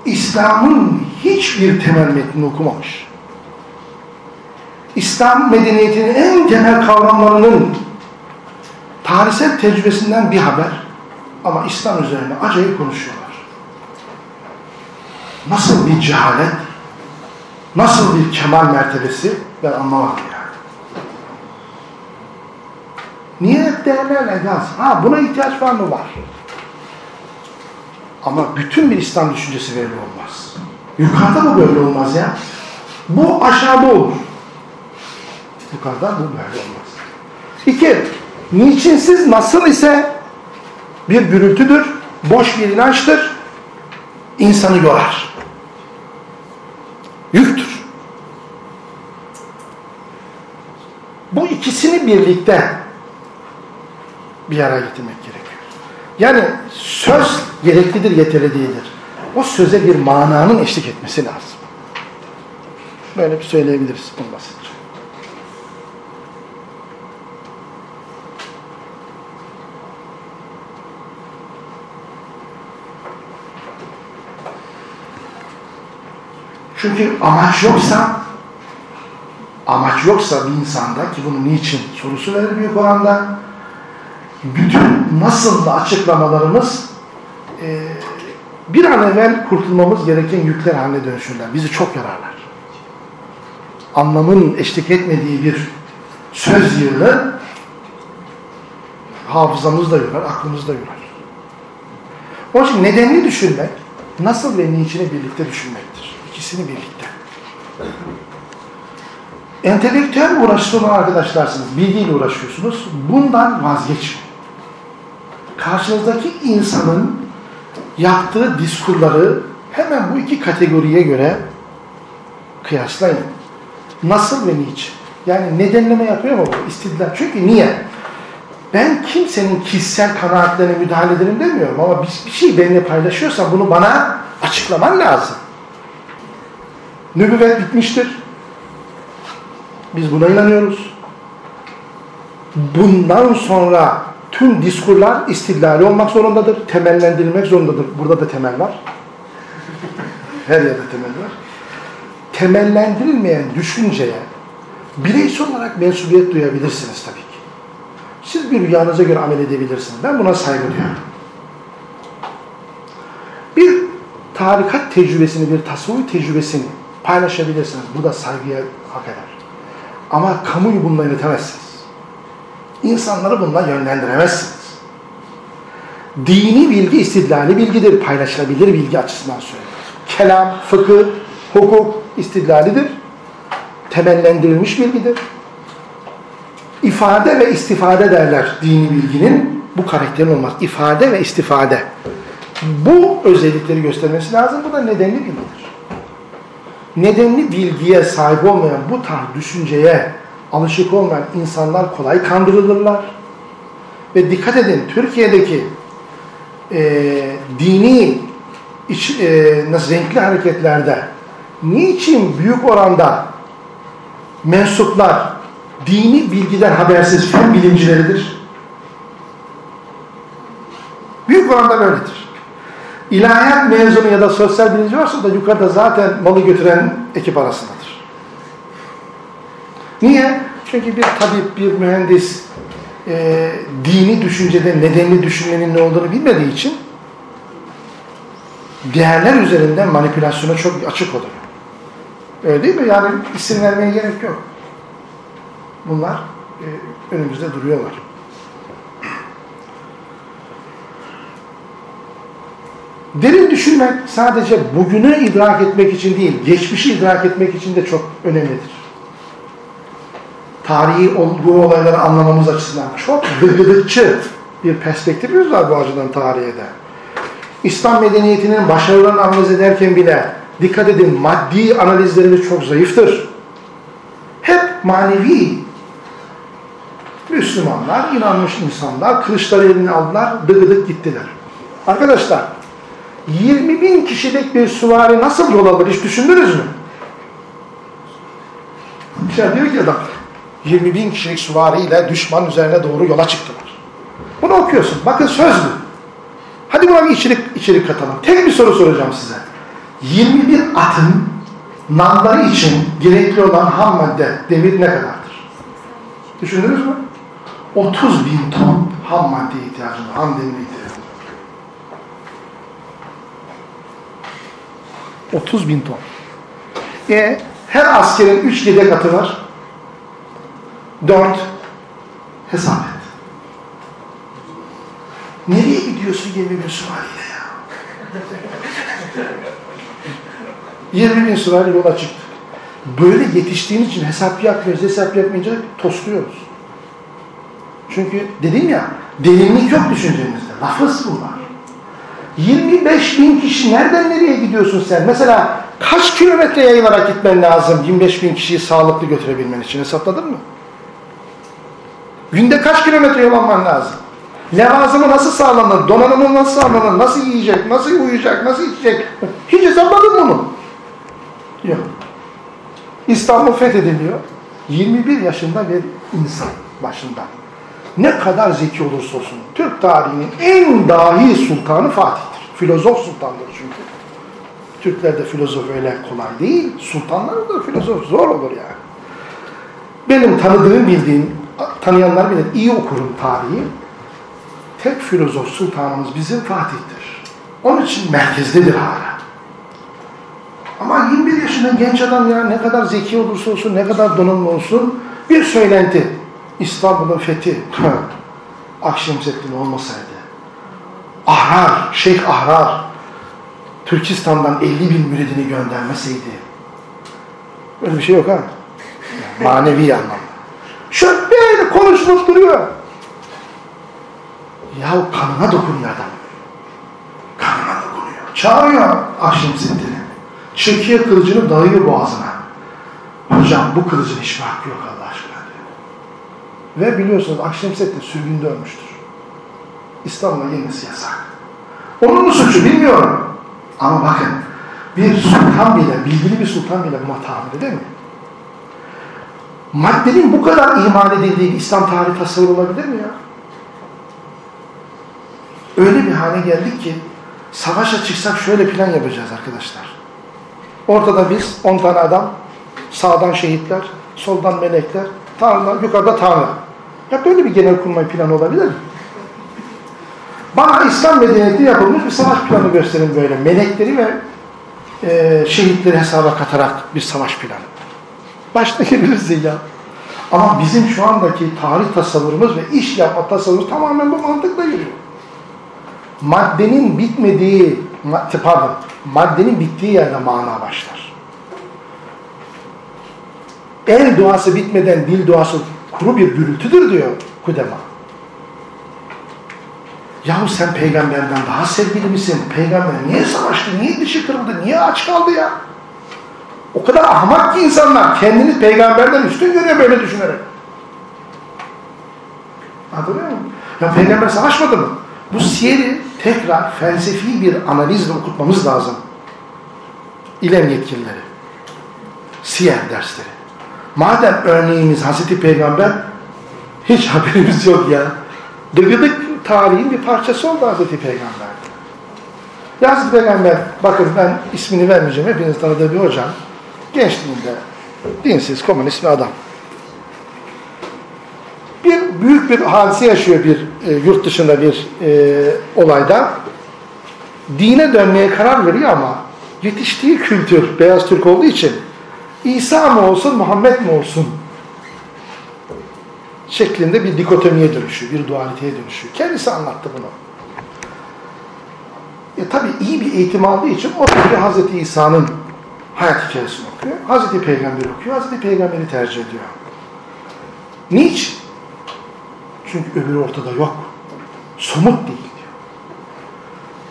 İslam'ın hiçbir temel metnini okumamış. İslam medeniyetinin en temel kavramlarının tarihsel tecrübesinden bir haber ama İslam üzerine acayip konuşuyorlar. Nasıl bir cehalet, nasıl bir kemal mertebesi ben anlamadım yani. Niye değerlerle gaz? Ha buna ihtiyaç var mı? Var. Ama bütün bir İslam düşüncesi böyle olmaz. Yukarıda bu böyle olmaz ya. Bu aşağıda olur. Yukarıda bu böyle olmaz. İki, niçinsiz nasıl ise bir gürültüdür, boş bir inançtır, insanı yorar. Yüktür. ikisini birlikte bir araya getirmek gerekiyor. Yani söz gereklidir, yeterli değildir. O söze bir mananın eşlik etmesi lazım. Böyle bir söyleyebiliriz bunu basitçe. Çünkü amaç yoksa amaç yoksa bir insanda ki bunu niçin sorusu verir büyük oranda bütün nasıl da açıklamalarımız e, bir an evvel kurtulmamız gereken yükler haline dönüşürler. Bizi çok yararlar. Anlamın eşlik etmediği bir söz yığını hafızamızda yorar, aklımızda yorar. Onun için nedenli düşünmek, nasıl ve niçini birlikte düşünmektir. İkisini birlikte. Entelektüel uğraşısı arkadaşlarsınız, bilgiyle uğraşıyorsunuz. Bundan vazgeçmeyin. Karşınızdaki insanın yaptığı diskurları hemen bu iki kategoriye göre kıyaslayın. Nasıl ve niçin? Yani nedenleme yapıyor mu bu? İstidlal. Çünkü niye? Ben kimsenin kişisel kanaatlerine müdahale ederim demiyorum ama bir, bir şey benimle paylaşıyorsan bunu bana açıklaman lazım. Nübüvvet bitmiştir. Biz buna inanıyoruz. Bundan sonra tüm diskurlar istidlali olmak zorundadır, temellendirilmek zorundadır. Burada da temel var. Her yerde temel var. Temellendirilmeyen düşünceye bireysel olarak mensubiyet duyabilirsiniz tabii ki. Siz bir rüyanıza göre amel edebilirsiniz. Ben buna saygı duyuyorum. Bir tarikat tecrübesini, bir tasavvuf tecrübesini paylaşabilirsiniz. Bu da saygıya hak eder. Ama kamuyu bununla yönetemezsiniz. İnsanları bununla yönlendiremezsiniz. Dini bilgi istidlali bilgidir. Paylaşılabilir bilgi açısından söylüyorum. Kelam, fıkıh, hukuk istidlalidir. Temellendirilmiş bilgidir. İfade ve istifade derler dini bilginin. Bu karakterin olmaz. İfade ve istifade. Bu özellikleri göstermesi lazım. Bu da nedenli bilgidir. Nedenli bilgiye sahip olmayan bu tarz düşünceye alışık olmayan insanlar kolay kandırılırlar. Ve dikkat edin Türkiye'deki e, dini iç, e, nasıl renkli hareketlerde niçin büyük oranda mensuplar dini bilgiden habersiz fen bilimcileridir? Büyük oranda böyledir. İlahiyat mezunu ya da sosyal bilimci varsa da yukarıda zaten malı götüren ekip arasındadır. Niye? Çünkü bir tabip, bir mühendis e, dini düşüncede nedenli düşünmenin ne olduğunu bilmediği için değerler üzerinden manipülasyona çok açık oluyor. Öyle değil mi? Yani isim vermeye gerek yok. Bunlar e, önümüzde duruyorlar. Derin düşünmek sadece bugünü idrak etmek için değil, geçmişi idrak etmek için de çok önemlidir. Tarihi olgu olayları anlamamız açısından çok gıgıdıkçı bir perspektifimiz var bu açıdan tarihe de. İslam medeniyetinin başarılarını analiz ederken bile dikkat edin maddi analizlerimiz çok zayıftır. Hep manevi Müslümanlar, inanmış insanlar kılıçları eline aldılar, dıgıdık gittiler. Arkadaşlar 20 bin kişilik bir süvari nasıl yol alır hiç düşündünüz mü? Şey diyor ki adam 20 bin kişilik süvariyle düşman üzerine doğru yola çıktılar. Bunu okuyorsun. Bakın söz mü? Hadi buna bir içerik, içerik katalım. Tek bir soru soracağım size. 21 atın nanları için gerekli olan ham madde, demir ne kadardır? Düşündünüz mü? 30 bin ton ham madde ihtiyacı var, ham demir ihtiyacı var. 30 bin ton. E, her askerin 3 yedek atı var. 4 hesap et. Nereye gidiyorsun 20 bin süvariyle ya? 20 bin süvari yola çıktık. Böyle yetiştiğimiz için hesap yapmıyoruz, hesap yapmayınca tosluyoruz. Çünkü dedim ya, derinlik yok düşüncemizde. Lafız bunlar. 25 bin kişi nereden nereye gidiyorsun sen? Mesela kaç kilometre yayılarak gitmen lazım 25 bin kişiyi sağlıklı götürebilmen için hesapladın mı? Günde kaç kilometre yol lazım? Levazımı nasıl sağlanır? Donanımı nasıl sağlanır? Nasıl yiyecek? Nasıl uyuyacak? Nasıl içecek? Hiç hesapladın bunu. Yok. İstanbul fethediliyor. 21 yaşında bir insan başında. Ne kadar zeki olursa olsun. Türk tarihinin en dahi sultanı Fatih'tir. Filozof sultandır çünkü. Türklerde filozof öyle kolay değil. Sultanlar da filozof zor olur yani. Benim tanıdığım, bildiğim, tanıyanlar bilir, iyi okurum tarihi. Tek filozof sultanımız bizim Fatih'tir. Onun için merkezdedir hala. Ama 21 yaşında genç adam ya ne kadar zeki olursa olsun, ne kadar donanımlı olsun bir söylenti. İstanbul'un fethi Akşemseddin olmasaydı. Ahrar, Şeyh Ahrar Türkistan'dan 50 bin müridini göndermeseydi. Böyle bir şey yok ha. Manevi anlamda. Şöyle böyle konuşulup duruyor. Ya kanına dokunuyor adam. Kanına dokunuyor. Çağırıyor Akşemseddin'i. Çekiyor kılıcını dayıyor boğazına. Hocam bu kılıcın hiçbir hakkı yok diyor. Ve biliyorsunuz Akşemseddin sürgünde ölmüştür. İstanbul'a gelmesi yasak. Onun mu suçu bilmiyorum. Ama bakın bir sultan bile, bilgili bir sultan bile buna tahammül edemiyor. Maddenin bu kadar imal edildiği İslam tarihi tasavvur olabilir mi ya? Öyle bir hale geldik ki savaşa çıksak şöyle plan yapacağız arkadaşlar. Ortada biz 10 tane adam, sağdan şehitler, soldan melekler, tanrılar, yukarıda tanrı. Ya böyle bir genel kurmay planı olabilir mi? Bana İslam medeniyeti yapılmış bir savaş planı gösterin böyle. Melekleri ve e, şehitleri hesaba katarak bir savaş planı. Başta geliriz ya. Ama bizim şu andaki tarih tasavvurumuz ve iş yapma tasavvurumuz tamamen bu mantıkla yürüyor. Maddenin bitmediği, pardon, maddenin bittiği yerde mana başlar. El duası bitmeden dil duası kuru bir gürültüdür diyor Kudema. Yahu sen peygamberden daha sevgili misin? Peygamber niye savaştı? Niye dişi kırıldı? Niye aç kaldı ya? O kadar ahmak ki insanlar kendini peygamberden üstün görüyor böyle düşünerek. Anlıyor musun? Ya peygamber savaşmadı mı? Bu siyeri tekrar felsefi bir analizle okutmamız lazım. İlem yetkilileri. Siyer dersleri. Madem örneğimiz Hazreti Peygamber hiç haberimiz yok ya. Dıgıdık tarihin bir parçası oldu Hazreti Peygamber. Hazreti Peygamber, bakın ben ismini vermeyeceğim, hepiniz tanıdığı bir hocam. Gençliğinde dinsiz, komünist bir adam. Bir büyük bir hadise yaşıyor bir e, yurt dışında bir e, olayda. Dine dönmeye karar veriyor ama yetiştiği kültür beyaz Türk olduğu için İsa mı olsun, Muhammed mi olsun şeklinde bir dikotomiye dönüşüyor, bir dualiteye dönüşüyor. Kendisi anlattı bunu. E tabi iyi bir eğitim aldığı için o tabi Hazreti İsa'nın hayat hikayesini okuyor. Hazreti Peygamber okuyor. Hazreti Peygamber'i tercih ediyor. Niçin? Çünkü öbürü ortada yok. Somut değil diyor.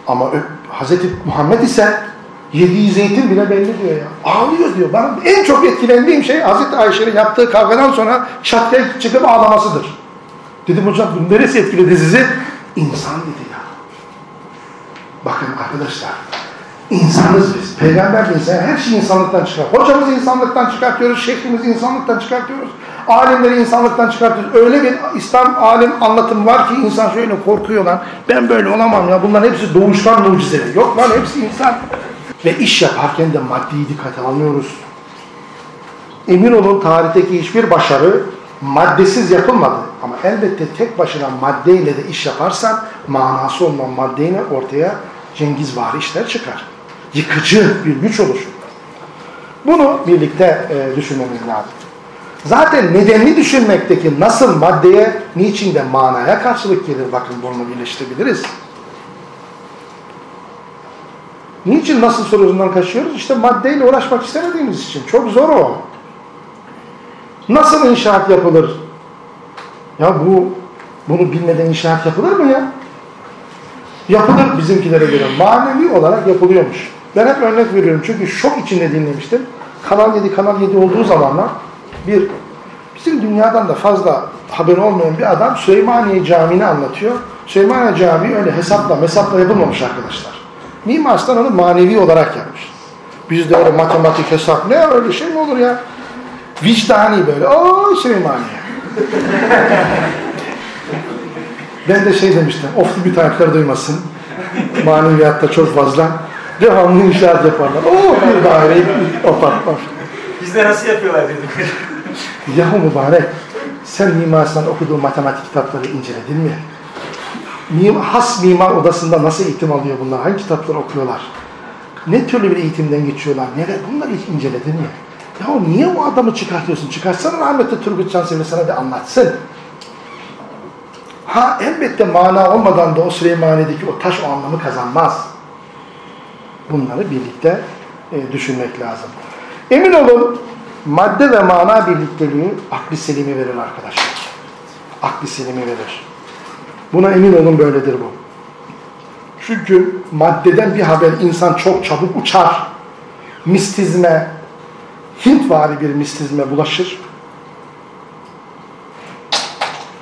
Ama Hazreti Muhammed ise yediği zeytin bile belli diyor ya. Ağlıyor diyor. Ben en çok etkilendiğim şey Hazreti Ayşe'nin yaptığı kavgadan sonra çatıya çıkıp ağlamasıdır. Dedim hocam bu neresi etkiledi sizi? İnsan dedi ya. Bakın arkadaşlar insanız biz. Peygamber insan. Her şey insanlıktan çıkar. Hocamızı insanlıktan çıkartıyoruz. Şeyhimizi insanlıktan çıkartıyoruz. Alimleri insanlıktan çıkartıyoruz. Öyle bir İslam alim anlatım var ki insan şöyle korkuyor lan. Ben böyle olamam ya. Bunların hepsi doğuştan mucizeler. Yok lan hepsi insan. Ve iş yaparken de maddeyi dikkate almıyoruz. Emin olun tarihteki hiçbir başarı maddesiz yapılmadı. Ama elbette tek başına maddeyle de iş yaparsan manası olmayan maddeyle ortaya Cengizvari işler çıkar. Yıkıcı bir güç oluşur. Bunu birlikte e, düşünmemiz lazım. Zaten nedenli düşünmekteki nasıl maddeye, niçin de manaya karşılık gelir bakın bunu birleştirebiliriz. Niçin nasıl sorusundan kaçıyoruz? İşte maddeyle uğraşmak istemediğimiz için. Çok zor o. Nasıl inşaat yapılır? Ya bu bunu bilmeden inşaat yapılır mı ya? Yapılır bizimkilere göre. Manevi olarak yapılıyormuş. Ben hep örnek veriyorum çünkü şok içinde dinlemiştim. Kanal 7, Kanal 7 olduğu zamanlar bir Bizim dünyadan da fazla haberi olmayan bir adam Süleymaniye Camii'ni anlatıyor. Süleymaniye Camii öyle hesapla mesapla yapılmamış arkadaşlar. Mimar Sinan onu manevi olarak yapmış. Bizde öyle matematik hesap ne öyle şey mi olur ya? Vicdani böyle. O Süleymaniye. ben de şey demiştim. Oflu bir taraflar duymasın. Maneviyatta çok fazla. Devamlı inşaat yaparlar. Oo bir daire apartman. Bizde nasıl yapıyorlar dedim. Yahu mübarek, sen Mimar Sinan okuduğun matematik kitapları inceledin mi? Has mimar odasında nasıl eğitim alıyor bunlar? Hangi kitapları okuyorlar? Ne türlü bir eğitimden geçiyorlar? Neler? Bunları hiç inceledin mi? Yahu niye o adamı çıkartıyorsun? Çıkarsana rahmetli Turgut Cansevi sana da anlatsın. Ha elbette mana olmadan da o Süleymaniye'deki o taş o anlamı kazanmaz. Bunları birlikte e, düşünmek lazım. Emin olun madde ve mana birlikteliği akli selimi verir arkadaşlar. Akli selimi verir. Buna emin olun böyledir bu. Çünkü maddeden bir haber insan çok çabuk uçar. Mistizme, Hintvari bir mistizme bulaşır.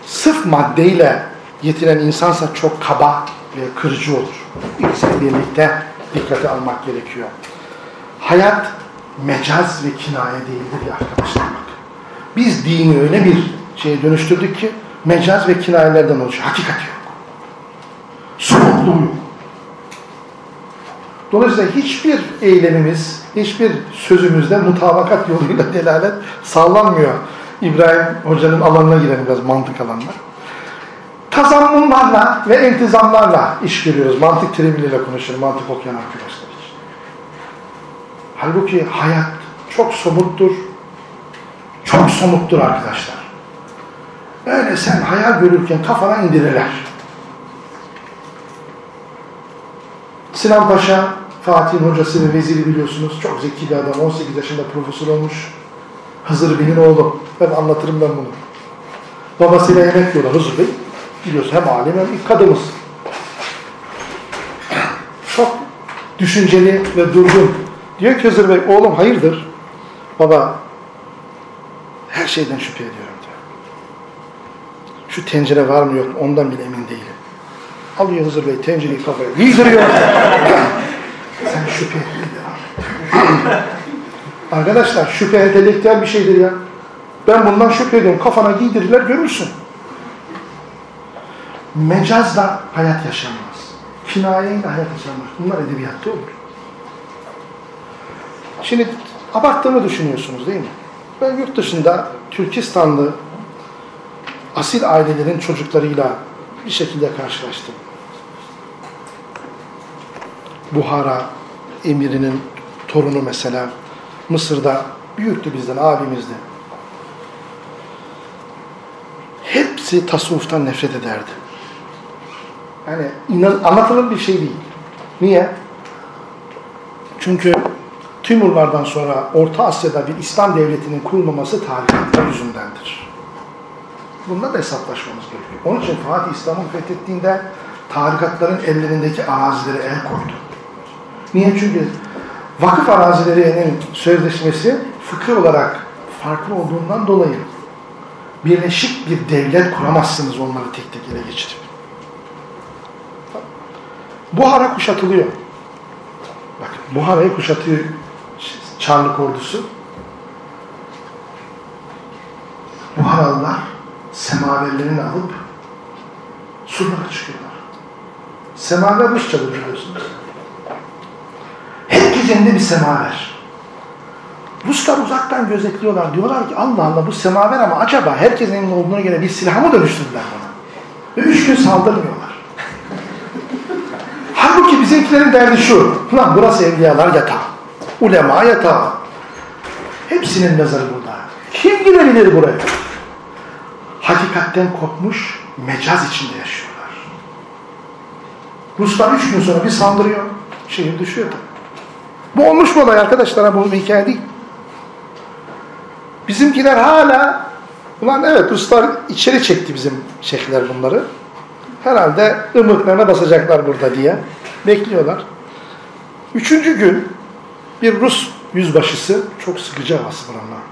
Sırf maddeyle yetinen insansa çok kaba ve kırıcı olur. İkisini birlikte dikkate almak gerekiyor. Hayat mecaz ve kinaye değildir ya arkadaşlar. Biz dini öyle bir şeye dönüştürdük ki mecaz ve kinayelerden oluşuyor. Hakikat yok. Soğukluğu yok. Dolayısıyla hiçbir eylemimiz, hiçbir sözümüzde mutabakat yoluyla delalet sağlanmıyor. İbrahim Hoca'nın alanına girelim biraz mantık alanına. Tazammunlarla ve entizamlarla iş görüyoruz. Mantık terimiyle konuşuyorum, mantık okuyan arkadaşlar için. Halbuki hayat çok somuttur, çok somuttur arkadaşlar. Öyle sen hayal görürken kafana indirirler. Sinan Paşa, Fatih'in hocası ve veziri biliyorsunuz. Çok zeki bir adam. 18 yaşında profesör olmuş. Hızır Bey'in oğlu. Ben anlatırım ben bunu. Babasıyla yemek yiyorlar Hızır Bey. Biliyorsun hem alim hem kadımız. Çok düşünceli ve durgun. Diyor ki Hızır Bey, oğlum hayırdır? Baba, her şeyden şüphe ediyorum diyor. Şu tencere var mı yok mu ondan bile emin değilim. Alıyor Hızır Bey tencereyi kafaya giydiriyor. Sen şüphe. Arkadaşlar şüphe entelektüel bir şeydir ya. Ben bundan şüphe ediyorum. Kafana giydirirler görürsün. Mecazla hayat yaşanmaz. Kinayeyle hayat yaşanmaz. Bunlar edebiyatta olur. Şimdi abarttığımı düşünüyorsunuz değil mi? Ben yurt dışında Türkistanlı asil ailelerin çocuklarıyla bir şekilde karşılaştım. Buhara emirinin torunu mesela Mısır'da büyüktü bizden, abimizdi. Hepsi tasavvuftan nefret ederdi. Yani inan, anlatılır bir şey değil. Niye? Çünkü Timurlardan sonra Orta Asya'da bir İslam devletinin kurulmaması tarihler yüzündendir. Bununla da hesaplaşmamız gerekiyor. Onun için Fatih İslam'ı fethettiğinde tarikatların ellerindeki arazilere el koydu. Niye? Çünkü vakıf arazilerinin sözleşmesi fıkıh olarak farklı olduğundan dolayı birleşik bir devlet kuramazsınız onları tek tek ele geçirip. Buhara kuşatılıyor. Bak Buhara'yı kuşatıyor Çarlık ordusu. Semaverlerini alıp surlara çıkıyorlar. Semaver Rusçadır biliyorsunuz. Herkes elinde bir semaver. Ruslar uzaktan gözetliyorlar. Diyorlar ki Allah Allah bu semaver ama acaba herkesin elinde olduğuna göre bir silah mı dönüştürdüler bana? Ve üç gün saldırmıyorlar. Halbuki bizimkilerin derdi şu. Lan burası evliyalar yatağı. Ulema yatağı. Hepsinin mezarı burada. Kim girebilir buraya? Hakikatten kopmuş, mecaz içinde yaşıyorlar. Ruslar üç gün sonra bir saldırıyor, şehir düşüyor tabii. Bu olmuş mu olay arkadaşlar? Bu bir hikaye değil. Bizimkiler hala, ulan evet Ruslar içeri çekti bizim şeyhler bunları. Herhalde ımıklarına basacaklar burada diye bekliyorlar. Üçüncü gün bir Rus yüzbaşısı, çok sıkıcı havası buranın.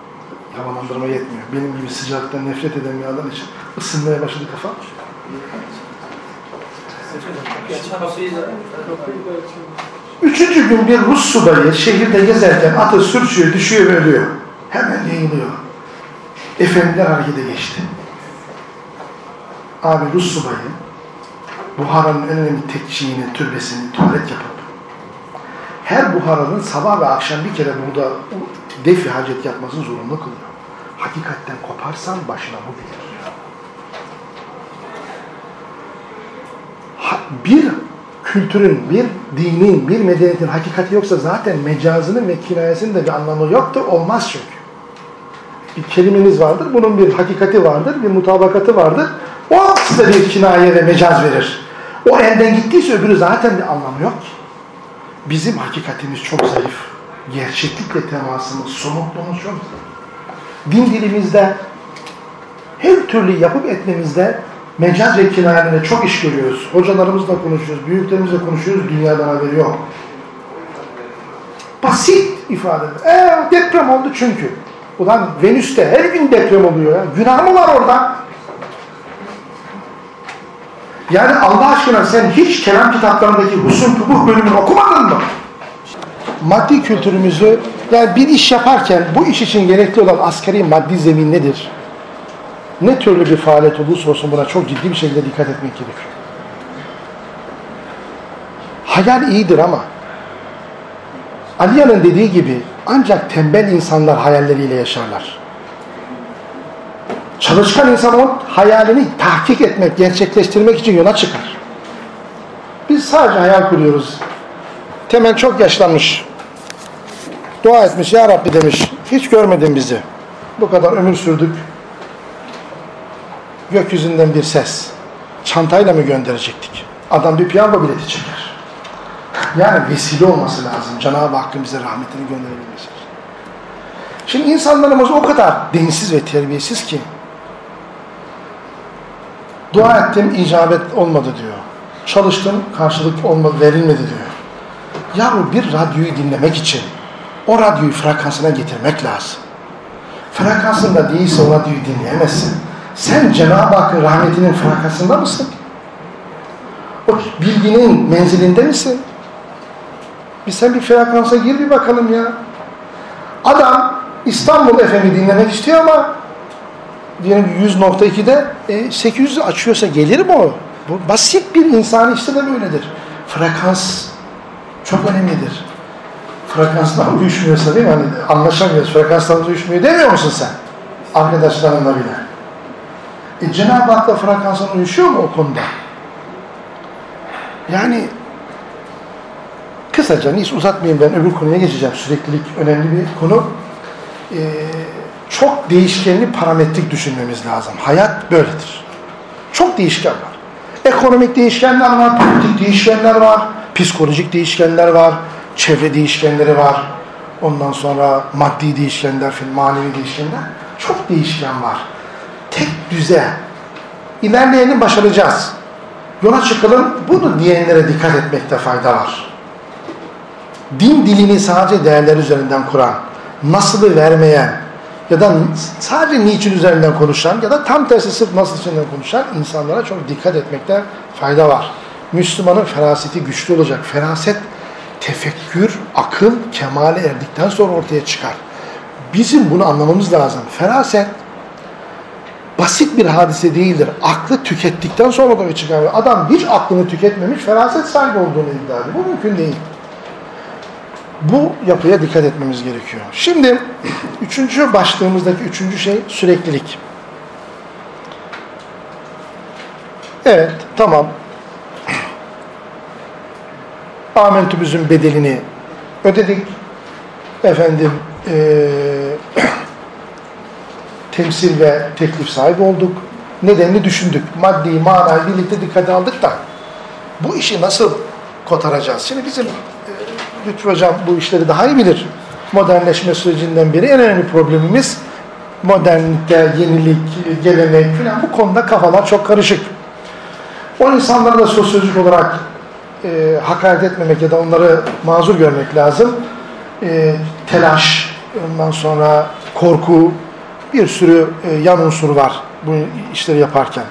Havalandırma yetmiyor. Benim gibi sıcaktan nefret eden bir adam için ısınmaya başladı kafa. Üçüncü gün bir Rus subayı şehirde gezerken atı sürçüyor, düşüyor ve ölüyor. Hemen yayılıyor. Efendiler harekete geçti. Abi Rus subayı Buhara'nın en önemli tekçiğini, türbesini tuvalet yapıp her Buhara'nın sabah ve akşam bir kere burada defi hacet yapmasını zorunlu kılıyor. Hakikatten koparsan başına bu gelir. Bir kültürün, bir dinin, bir medeniyetin hakikati yoksa zaten mecazının ve kinayesinin de bir anlamı yoktur. Olmaz çünkü. Bir kelimeniz vardır, bunun bir hakikati vardır, bir mutabakatı vardır. O size bir kinaye ve mecaz verir. O elden gittiyse öbürü zaten bir anlamı yok ki. Bizim hakikatimiz çok zayıf. Gerçeklikle temasımız, somutluğumuz çok zayıf. Din dilimizde her türlü yapıp etmemizde mecaz ve kinayelerle çok iş görüyoruz. Hocalarımızla konuşuyoruz, büyüklerimizle konuşuyoruz, dünyadan haberi yok. Basit ifadeler. Ee, deprem oldu çünkü. Ulan Venüs'te her gün deprem oluyor ya. Günah mı var orada? Yani Allah aşkına sen hiç kelam kitaplarındaki husun tubuh bölümünü okumadın mı? Maddi kültürümüzü, yani bir iş yaparken bu iş için gerekli olan askeri maddi zemin nedir? Ne türlü bir faaliyet olursa olsun buna çok ciddi bir şekilde dikkat etmek gerekiyor. Hayal iyidir ama Aliya'nın dediği gibi ancak tembel insanlar hayalleriyle yaşarlar. Çalışkan insan o hayalini tahkik etmek, gerçekleştirmek için yola çıkar. Biz sadece hayal kuruyoruz. Temel çok yaşlanmış. Dua etmiş, Ya Rabbi demiş, hiç görmedin bizi. Bu kadar ömür sürdük. Gökyüzünden bir ses. Çantayla mı gönderecektik? Adam bir piyango bileti çeker. Yani vesile olması lazım. Cenab-ı Hakk'ın bize rahmetini gönderebilmesi. Şimdi insanlarımız o kadar densiz ve terbiyesiz ki dua ettim icabet olmadı diyor. Çalıştım karşılık olmadı verilmedi diyor. Yahu bir radyoyu dinlemek için o radyoyu frekansına getirmek lazım. Frekansında değilse o radyoyu dinleyemezsin. Sen Cenab-ı Hakk'ın rahmetinin frekansında mısın? O bilginin menzilinde misin? Bir sen bir frekansa gir bir bakalım ya. Adam İstanbul FM'i dinlemek istiyor ama diyelim ki 100.2'de e, 800'ü açıyorsa gelir mi o? Bu basit bir insani işte de böyledir. Frekans çok önemlidir. Frekanslar uyuşmuyorsa değil mi? Hani anlaşamıyoruz, frekanslarımız uyuşmuyor demiyor musun sen? Arkadaşlarınla bile. E, Cenab-ı Hak'la frekansın uyuşuyor mu o konuda? Yani kısaca neyse uzatmayayım ben öbür konuya geçeceğim. Süreklilik önemli bir konu. Ee, çok değişkenli parametrik düşünmemiz lazım. Hayat böyledir. Çok değişken var. Ekonomik değişkenler var, politik değişkenler var, psikolojik değişkenler var, çevre değişkenleri var. Ondan sonra maddi değişkenler, manevi değişkenler. Çok değişken var. Tek düze. İlerleyeni başaracağız. Yola çıkalım, bunu diyenlere dikkat etmekte fayda var. Din dilini sadece değerler üzerinden kuran, nasılı vermeyen ya da sadece niçin üzerinden konuşan ya da tam tersi sırf nasıl üzerinden konuşan insanlara çok dikkat etmekte fayda var. Müslümanın feraseti güçlü olacak. Feraset, tefekkür, akıl kemale erdikten sonra ortaya çıkar. Bizim bunu anlamamız lazım. Feraset basit bir hadise değildir. Aklı tükettikten sonra da çıkar. Adam hiç aklını tüketmemiş, feraset sahibi olduğunu iddia ediyor. Bu mümkün değil. Bu yapıya dikkat etmemiz gerekiyor. Şimdi üçüncü başlığımızdaki üçüncü şey süreklilik. Evet, tamam. Amentümüzün bedelini ödedik. Efendim, ee, temsil ve teklif sahibi olduk. Nedenini düşündük. Maddi, manayı birlikte dikkate aldık da bu işi nasıl kotaracağız? Şimdi bizim e, Lütfü Hocam bu işleri daha iyi bilir. Modernleşme sürecinden biri en önemli problemimiz modernite, yenilik, gelenek falan bu konuda kafalar çok karışık. O insanları da sosyolojik olarak e, hakaret etmemek ya da onları mazur görmek lazım. E, telaş, ondan sonra korku, bir sürü e, yan unsur var bu işleri yaparken.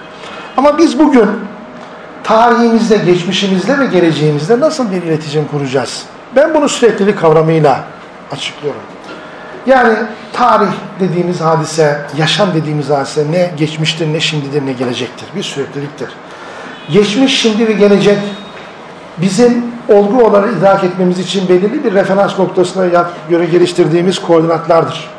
Ama biz bugün tarihimizde, geçmişimizde ve geleceğimizde nasıl bir iletişim kuracağız? Ben bunu süreklilik kavramıyla açıklıyorum. Yani tarih dediğimiz hadise, yaşam dediğimiz hadise ne geçmiştir, ne şimdidir, ne gelecektir. Bir sürekliliktir. Geçmiş, şimdi ve gelecek bizim olgu olarak idrak etmemiz için belirli bir referans noktasına göre geliştirdiğimiz koordinatlardır.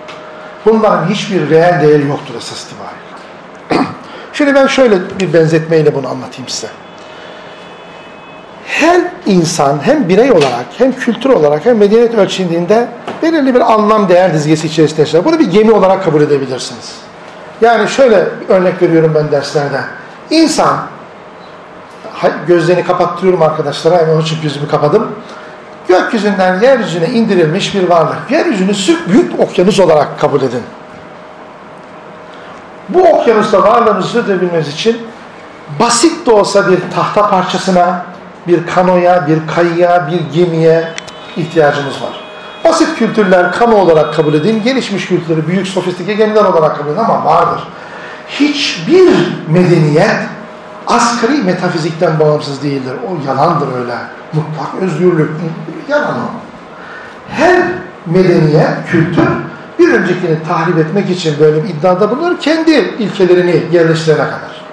Bunların hiçbir reel değeri yoktur esas itibariyle. Şimdi ben şöyle bir benzetmeyle bunu anlatayım size. Her insan hem birey olarak hem kültür olarak hem medeniyet ölçüldüğünde belirli bir anlam değer dizgesi içerisinde yaşar. Bunu bir gemi olarak kabul edebilirsiniz. Yani şöyle örnek veriyorum ben derslerde. İnsan gözlerini kapattırıyorum arkadaşlara. Hemen onun için gözümü kapadım. Gökyüzünden yeryüzüne indirilmiş bir varlık. Yeryüzünü sırf büyük okyanus olarak kabul edin. Bu okyanusta varlığımızı sürdürebilmemiz için basit de olsa bir tahta parçasına, bir kanoya, bir kayıya, bir gemiye ihtiyacımız var. Basit kültürler kano olarak kabul edin, gelişmiş kültürleri büyük sofistike gemiler olarak kabul edin ama vardır. Hiçbir medeniyet asgari metafizikten bağımsız değildir. O yalandır öyle. Mutlak özgürlük, yalan o. Her medeniyet, kültür bir öncekini tahrip etmek için böyle bir iddiada bulunur, kendi ilkelerini yerleştirene kadar.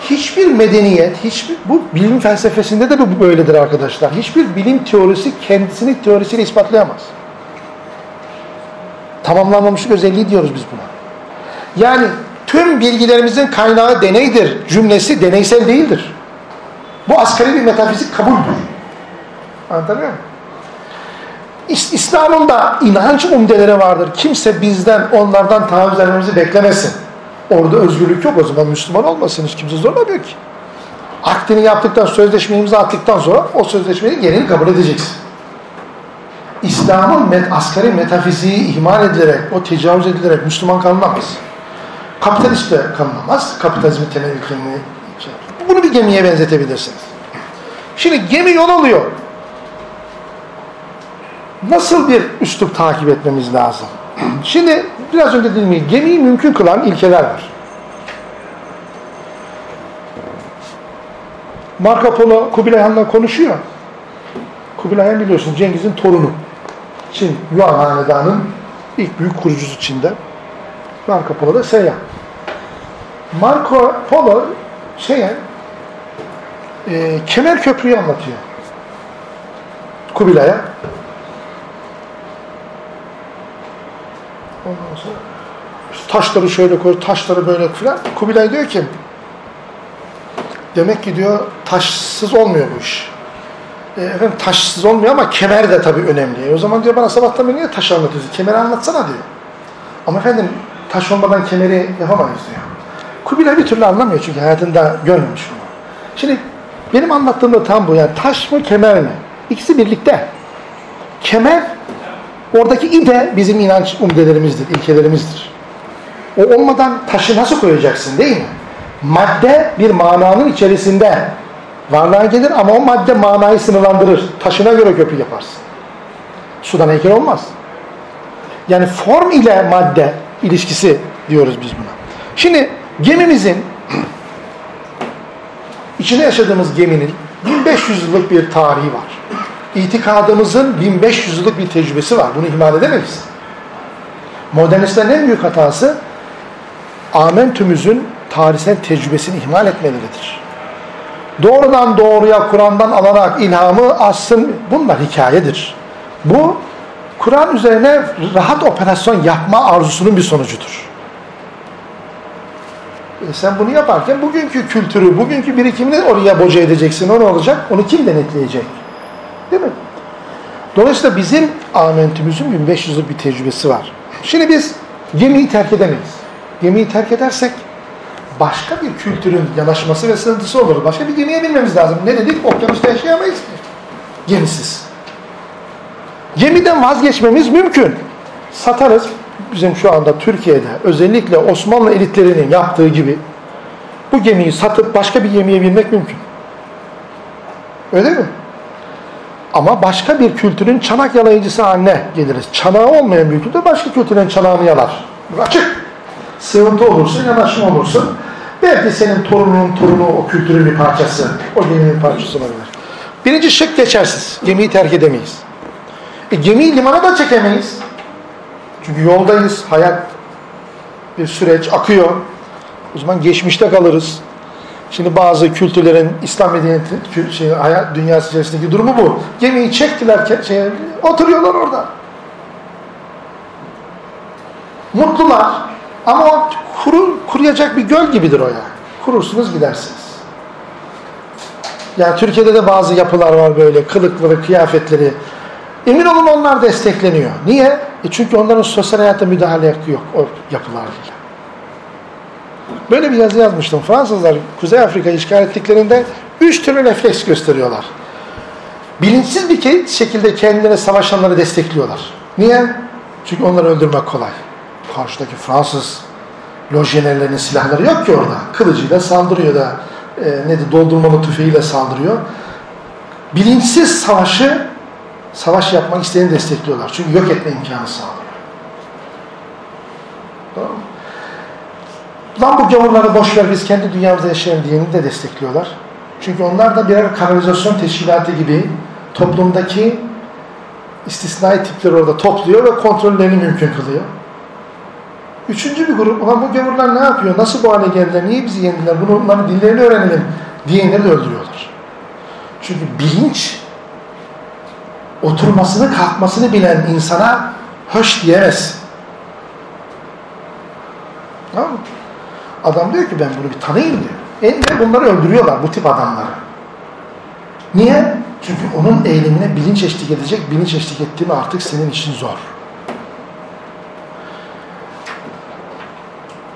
Hiçbir medeniyet, hiçbir, bu bilim felsefesinde de bu böyledir arkadaşlar. Hiçbir bilim teorisi kendisini teorisiyle ispatlayamaz. Tamamlanmamışlık özelliği diyoruz biz buna. Yani tüm bilgilerimizin kaynağı deneydir cümlesi deneysel değildir. Bu asgari bir metafizik kabuldür. Anlatabiliyor muyum? İslam'ın da inanç umdeleri vardır. Kimse bizden onlardan taviz vermemizi beklemesin. Orada özgürlük yok o zaman Müslüman olmasın. Hiç kimse zorlamıyor ki. Akdini yaptıktan, sözleşmeyi imza attıktan sonra o sözleşmeyi gereğini kabul edeceksin. İslam'ın met, asgari metafiziği ihmal edilerek, o tecavüz edilerek Müslüman kalınamaz. Kapitalist de kalınamaz. Kapitalizmin temel ilkelerini şey. Bunu bir gemiye benzetebilirsiniz. Şimdi gemi yol alıyor. Nasıl bir üslup takip etmemiz lazım? Şimdi biraz önce dediğim gibi gemiyi mümkün kılan ilkeler var. Marco Polo Kubilay Han'la konuşuyor. Kubilay Han biliyorsun Cengiz'in torunu. Çin Yuan Hanedanı'nın ilk büyük kurucusu Çin'de. Marco Polo da seyyah. Marco Polo şeye e, Kemer Köprü'yü anlatıyor. Kubilay'a. Ondan sonra taşları şöyle koy, taşları böyle filan. Kubilay diyor ki demek ki diyor taşsız olmuyor bu iş. E, efendim taşsız olmuyor ama kemer de tabii önemli. E, o zaman diyor bana sabahtan beri niye taş anlatıyorsun? Kemeri anlatsana diyor. Ama efendim taş olmadan kemeri yapamayız diyor. Kubilay bir türlü anlamıyor çünkü hayatında görmemiş bunu. Şimdi benim anlattığım da tam bu. Yani taş mı kemer mi? İkisi birlikte. Kemer oradaki ide bizim inanç umdelerimizdir, ilkelerimizdir. O olmadan taşı nasıl koyacaksın değil mi? Madde bir mananın içerisinde varlığa gelir ama o madde manayı sınırlandırır. Taşına göre köprü yaparsın. Sudan heykel olmaz. Yani form ile madde ilişkisi diyoruz biz buna. Şimdi gemimizin içine yaşadığımız geminin 1500 yıllık bir tarihi var. İtikadımızın 1500 yıllık bir tecrübesi var. Bunu ihmal edemeyiz. Modernistlerin en büyük hatası Amentümüzün tarihsel tecrübesini ihmal etmeleridir. Doğrudan doğruya Kur'an'dan alarak ilhamı assın bunlar hikayedir. Bu Kur'an üzerine rahat operasyon yapma arzusunun bir sonucudur. E sen bunu yaparken bugünkü kültürü, bugünkü birikimini oraya boca edeceksin. O ne olacak? Onu kim denetleyecek? Değil mi? Dolayısıyla bizim amentümüzün 1500 yıllık bir tecrübesi var. Şimdi biz gemiyi terk edemeyiz. Gemiyi terk edersek başka bir kültürün yanaşması ve sığıntısı olur. Başka bir gemiye binmemiz lazım. Ne dedik? Okyanusta yaşayamayız ki. Gemisiz. Gemiden vazgeçmemiz mümkün. Satarız. Bizim şu anda Türkiye'de özellikle Osmanlı elitlerinin yaptığı gibi bu gemiyi satıp başka bir gemiye binmek mümkün. Öyle mi? Ama başka bir kültürün çanak yalayıcısı haline geliriz. Çanağı olmayan bir kültür başka kültürün çanağını yalar. Açık. sığıntı olursun, yanaşma olursun. Belki senin torunun torunu o kültürün bir parçası, o geminin parçası olabilir. Birinci şık geçersiz. Gemiyi terk edemeyiz. E, gemiyi limana da çekemeyiz. Çünkü yoldayız. Hayat bir süreç akıyor. O zaman geçmişte kalırız. Şimdi bazı kültürlerin İslam medeniyeti şey, hayat dünyası içerisindeki durumu bu. Gemiyi çektiler, şey, oturuyorlar orada. Mutlular. Ama o kuru, kuruyacak bir göl gibidir o ya. Kurursunuz gidersiniz. Yani Türkiye'de de bazı yapılar var böyle kılıkları, kıyafetleri. Emin olun onlar destekleniyor. Niye? E çünkü onların sosyal hayatta müdahale hakkı yok o yapılarla. Böyle bir yazı yazmıştım. Fransızlar Kuzey Afrika'yı işgal ettiklerinde üç türlü refleks gösteriyorlar. Bilinçsiz bir şekilde kendilerine savaşanları destekliyorlar. Niye? Çünkü onları öldürmek kolay. Karşıdaki Fransız lojyenerlerinin silahları yok ki orada. Kılıcıyla saldırıyor da e, nedir doldurmalı tüfeğiyle saldırıyor. Bilinçsiz savaşı savaş yapmak isteyeni destekliyorlar. Çünkü yok etme imkanı sağlıyor. Tamam? Lan bu gavurları boş ver biz kendi dünyamızda yaşayalım diyeni de destekliyorlar. Çünkü onlar da birer kanalizasyon teşkilatı gibi toplumdaki istisnai tipleri orada topluyor ve kontrollerini mümkün kılıyor. Üçüncü bir grup, ulan bu gavurlar ne yapıyor, nasıl bu hale geldiler, niye bizi yendiler, bunların dillerini öğrenelim diyenleri de öldürüyorlar. Çünkü bilinç oturmasını kalkmasını bilen insana hoş diyemez. Tamam? Adam diyor ki ben bunu bir tanıyayım diyor. E, ve bunları öldürüyorlar bu tip adamları. Niye? Çünkü onun eylemine bilinç eşlik edecek, bilinç eşlik etti mi artık senin için zor.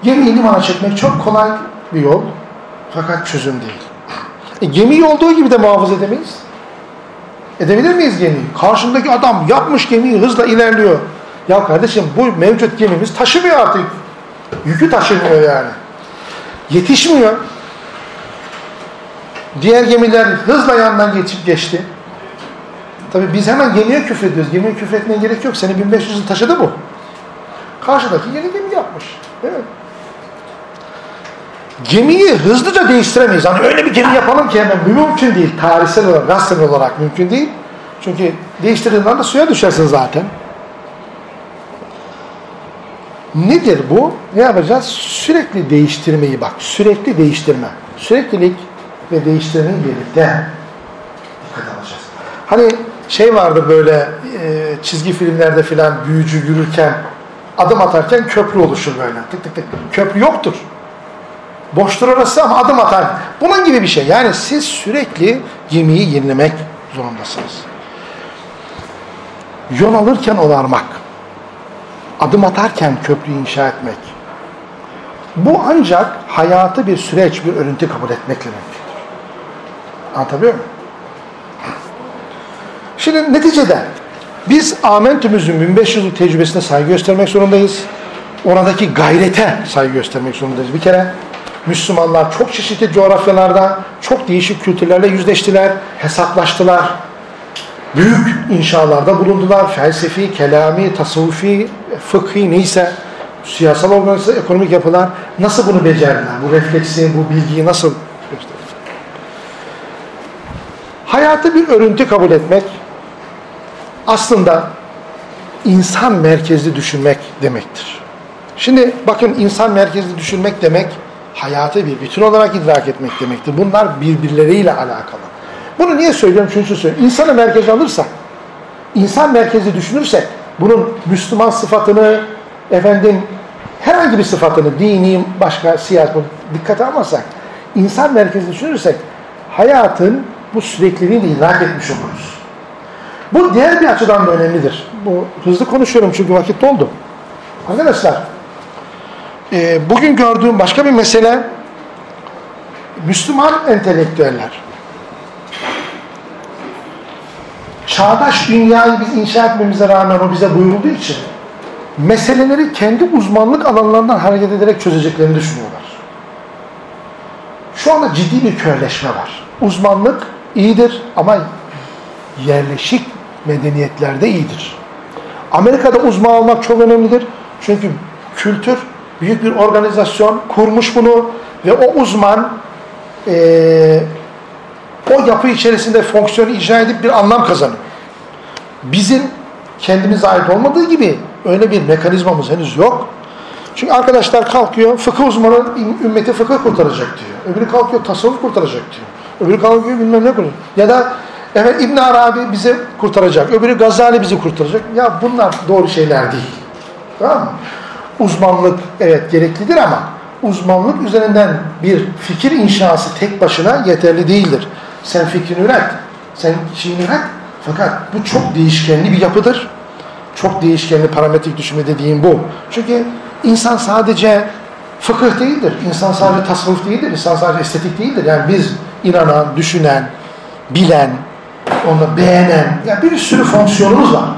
Gemiyi limana çekmek çok kolay bir yol. Fakat çözüm değil. E, gemiyi olduğu gibi de muhafaza edemeyiz. Edebilir miyiz gemiyi? Karşımdaki adam yapmış gemiyi hızla ilerliyor. Ya kardeşim bu mevcut gemimiz taşımıyor artık. Yükü taşımıyor yani. Yetişmiyor. Diğer gemiler hızla yandan geçip geçti. Tabii biz hemen gemiye küfrediyoruz. Gemiye küfretmeye gerek yok. Seni 1500 yıl taşıdı bu. Karşıdaki yeni gemi yapmış. Değil mi? Gemiyi hızlıca değiştiremeyiz. Hani öyle bir gemi yapalım ki hemen mümkün değil. Tarihsel olarak, gazetesel olarak mümkün değil. Çünkü değiştirdiğin anda suya düşersin zaten. Nedir bu? Ne yapacağız? Sürekli değiştirmeyi bak. Sürekli değiştirme. Süreklilik ve değiştirmeyi birlikte dikkat alacağız. Hani şey vardı böyle e, çizgi filmlerde filan büyücü yürürken adım atarken köprü oluşur böyle. Tık tık tık. Köprü yoktur. Boştur orası ama adım atar. Bunun gibi bir şey. Yani siz sürekli gemiyi yenilemek zorundasınız. Yol alırken onarmak. Adım atarken köprü inşa etmek. Bu ancak hayatı bir süreç, bir örüntü kabul etmekle mümkündür. Anlatabiliyor muyum? Şimdi neticede biz Amentümüzün 1500 yıl tecrübesine saygı göstermek zorundayız. Oradaki gayrete saygı göstermek zorundayız. Bir kere Müslümanlar çok çeşitli coğrafyalarda, çok değişik kültürlerle yüzleştiler, hesaplaştılar. Büyük inşalarda bulundular. Felsefi, kelami, tasavvufi, fıkhi neyse siyasal organizasyon, ekonomik yapılar nasıl bunu becerdiler? Bu refleksi, bu bilgiyi nasıl gösterdiler? Hayatı bir örüntü kabul etmek aslında insan merkezli düşünmek demektir. Şimdi bakın insan merkezli düşünmek demek hayatı bir bütün olarak idrak etmek demektir. Bunlar birbirleriyle alakalı. Bunu niye söylüyorum? Çünkü söylüyorum. İnsanı merkeze alırsak, insan merkezli düşünürsek, bunun Müslüman sıfatını, efendim herhangi bir sıfatını, dini, başka siyasi dikkate almazsak, insan merkezli düşünürsek, hayatın bu sürekliliğini idrak etmiş oluruz. Bu diğer bir açıdan da önemlidir. Bu hızlı konuşuyorum çünkü vakit doldu. Arkadaşlar, e, bugün gördüğüm başka bir mesele, Müslüman entelektüeller. Çağdaş dünyayı biz inşa etmemize rağmen o bize buyurulduğu için meseleleri kendi uzmanlık alanlarından hareket ederek çözeceklerini düşünüyorlar. Şu anda ciddi bir körleşme var. Uzmanlık iyidir ama yerleşik medeniyetlerde iyidir. Amerika'da uzman olmak çok önemlidir. Çünkü kültür büyük bir organizasyon kurmuş bunu ve o uzman eee, o yapı içerisinde fonksiyonu icra edip bir anlam kazanıyor. Bizim kendimize ait olmadığı gibi öyle bir mekanizmamız henüz yok. Çünkü arkadaşlar kalkıyor, fıkıh uzmanı ümmeti fıkıh kurtaracak diyor. Öbürü kalkıyor, tasavvuf kurtaracak diyor. Öbürü kalkıyor, bilmem ne kurtaracak. Ya da evet İbn Arabi bizi kurtaracak, öbürü Gazali bizi kurtaracak. Ya bunlar doğru şeyler değil. Tamam mı? Uzmanlık evet gereklidir ama uzmanlık üzerinden bir fikir inşası tek başına yeterli değildir. Sen fikrini üret, sen şeyini üret. Fakat bu çok değişkenli bir yapıdır. Çok değişkenli parametrik düşünme dediğim bu. Çünkü insan sadece fıkıh değildir. İnsan sadece tasavvuf değildir. İnsan sadece estetik değildir. Yani biz inanan, düşünen, bilen, onu beğenen, yani bir sürü fonksiyonumuz var.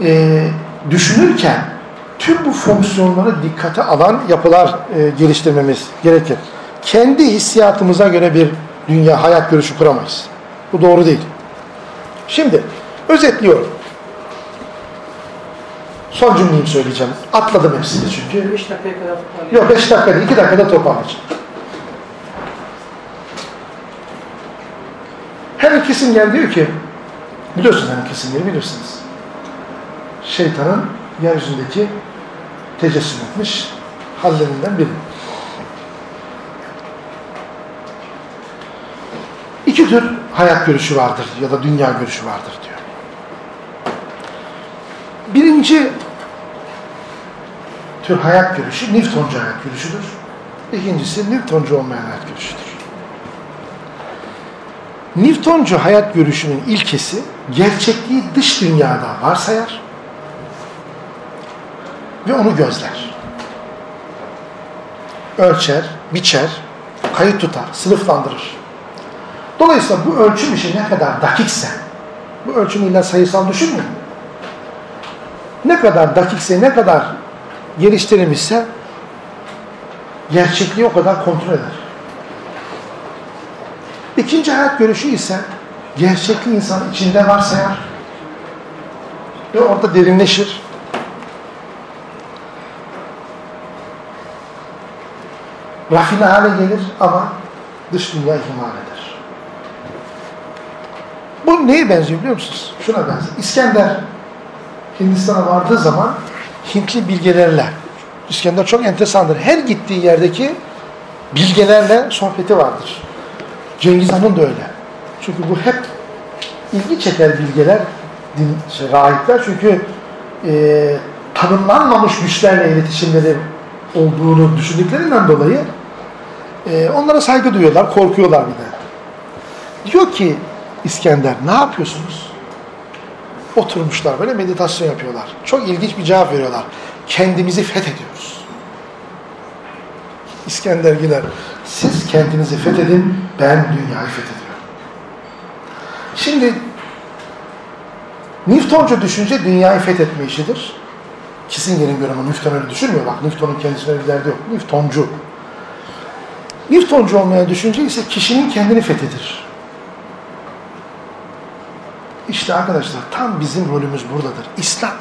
Ee, düşünürken tüm bu fonksiyonları dikkate alan yapılar e, geliştirmemiz gerekir. Kendi hissiyatımıza göre bir dünya, hayat görüşü kuramayız. Bu doğru değil. Şimdi özetliyorum. Son cümleyi söyleyeceğim. Atladım hepsini çünkü. 5 dakikaya kadar. Yok 5 dakika değil, 2 dakikada toparlayacağım. Henry Kissinger diyor ki, biliyorsunuz Henry Kissinger'i bilirsiniz. Şeytanın yeryüzündeki tecessüm etmiş hallerinden biri. İki tür hayat görüşü vardır ya da dünya görüşü vardır diyor. Birinci tür hayat görüşü Newtoncu hayat görüşüdür. İkincisi Newtoncu olmayan hayat görüşüdür. Newtoncu hayat görüşünün ilkesi gerçekliği dış dünyada varsayar ve onu gözler. Ölçer, biçer, kayıt tutar, sınıflandırır. Dolayısıyla bu ölçüm işi ne kadar dakikse, bu ölçüm illa sayısal düşünmüyor. Ne kadar dakikse, ne kadar geliştirilmişse gerçekliği o kadar kontrol eder. İkinci hayat görüşü ise gerçekliği insan içinde varsayar ve orada derinleşir. Rafine hale gelir ama dış dünya ihmal eder. Bu neye benziyor biliyor musunuz? Şuna benziyor. İskender Hindistan'a vardığı zaman Hintli bilgelerle, İskender çok enteresandır. Her gittiği yerdeki bilgelerle sohbeti vardır. Cengiz Han'ın da öyle. Çünkü bu hep ilgi çeker bilgeler, din, şey, rahipler. Çünkü e, tanımlanmamış güçlerle iletişimleri olduğunu düşündüklerinden dolayı e, onlara saygı duyuyorlar, korkuyorlar bir de. Diyor ki İskender, ne yapıyorsunuz? Oturmuşlar böyle meditasyon yapıyorlar. Çok ilginç bir cevap veriyorlar. Kendimizi fethediyoruz. İskender gider. Siz kendinizi fethedin, ben dünyayı fethediyorum. Şimdi Newtoncu düşünce dünyayı fethetme işidir. Kissinger'in yorumu Newton öyle düşünmüyor. Bak Newton'un kendisine bir derdi yok. Newtoncu. Newtoncu olmaya düşünce ise kişinin kendini fethedir. İşte arkadaşlar tam bizim rolümüz buradadır. İslam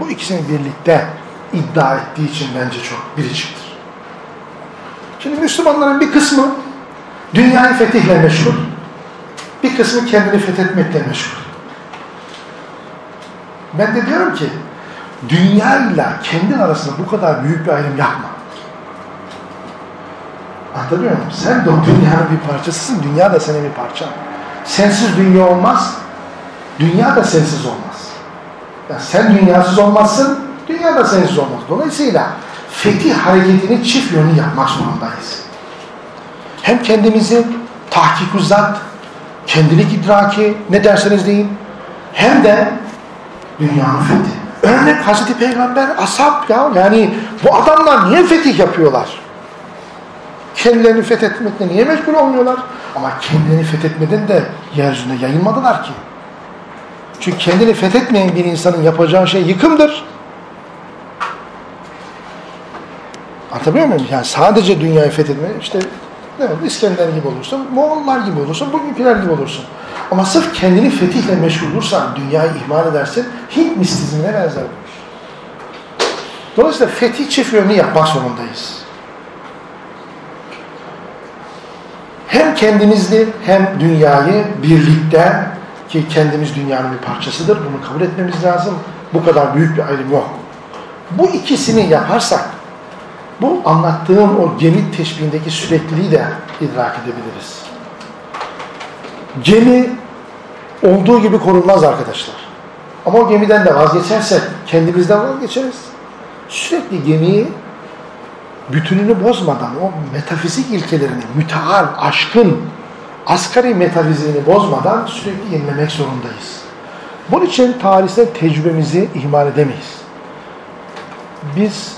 bu ikisini birlikte iddia ettiği için bence çok biriciktir. Şimdi Müslümanların bir kısmı dünyayı fetihle meşgul, bir kısmı kendini fethetmekle meşgul. Ben de diyorum ki dünyayla kendin arasında bu kadar büyük bir ayrım yapma. Anlatabiliyor muyum? Sen de o dünyanın bir parçasısın, dünya da senin bir parçan. Sensiz dünya olmaz, dünya da sensiz olmaz. Yani sen dünyasız olmazsın, dünya da sensiz olmaz. Dolayısıyla fetih hareketini çift yönlü yapmak zorundayız. Hem kendimizi tahkik zat, kendilik idraki ne derseniz deyin, hem de dünyanın fethi. Örnek Hazreti Peygamber, ashab ya yani bu adamlar niye fetih yapıyorlar? Kendilerini fethetmekle niye meşgul olmuyorlar? Ama kendilerini fethetmeden de yeryüzünde yayılmadılar ki. Çünkü kendini fethetmeyen bir insanın yapacağı şey yıkımdır. Anlatabiliyor muyum? Yani sadece dünyayı fethetme, işte evet, İskender gibi olursun, Moğollar gibi olursun, bugünküler gibi olursun. Ama sırf kendini fetihle meşgul olursan, dünyayı ihmal edersin, Hint mistizmine benzer olur. Dolayısıyla fethi çift yönlü yapmak zorundayız. Hem kendimizi hem dünyayı birlikte ki kendimiz dünyanın bir parçasıdır. Bunu kabul etmemiz lazım. Bu kadar büyük bir ayrım yok. Bu ikisini yaparsak bu anlattığım o gemi teşbihindeki sürekliliği de idrak edebiliriz. Gemi olduğu gibi korunmaz arkadaşlar. Ama o gemiden de vazgeçersek kendimizden vazgeçeriz. Sürekli gemiyi bütününü bozmadan o metafizik ilkelerini, müteal, aşkın, asgari metafiziğini bozmadan sürekli yenilemek zorundayız. Bunun için tarihsel tecrübemizi ihmal edemeyiz. Biz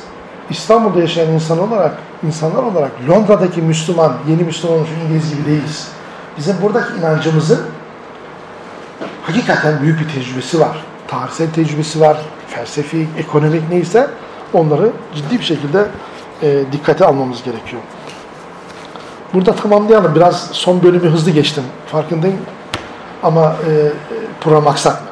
İstanbul'da yaşayan insan olarak, insanlar olarak Londra'daki Müslüman, yeni Müslüman olmuş İngiliz gibi değiliz. Bizim buradaki inancımızın hakikaten büyük bir tecrübesi var. Tarihsel tecrübesi var, felsefi, ekonomik neyse onları ciddi bir şekilde e, dikkate almamız gerekiyor. Burada tamamlayalım. Biraz son bölümü hızlı geçtim. Farkındayım. Ama e, program aksatma.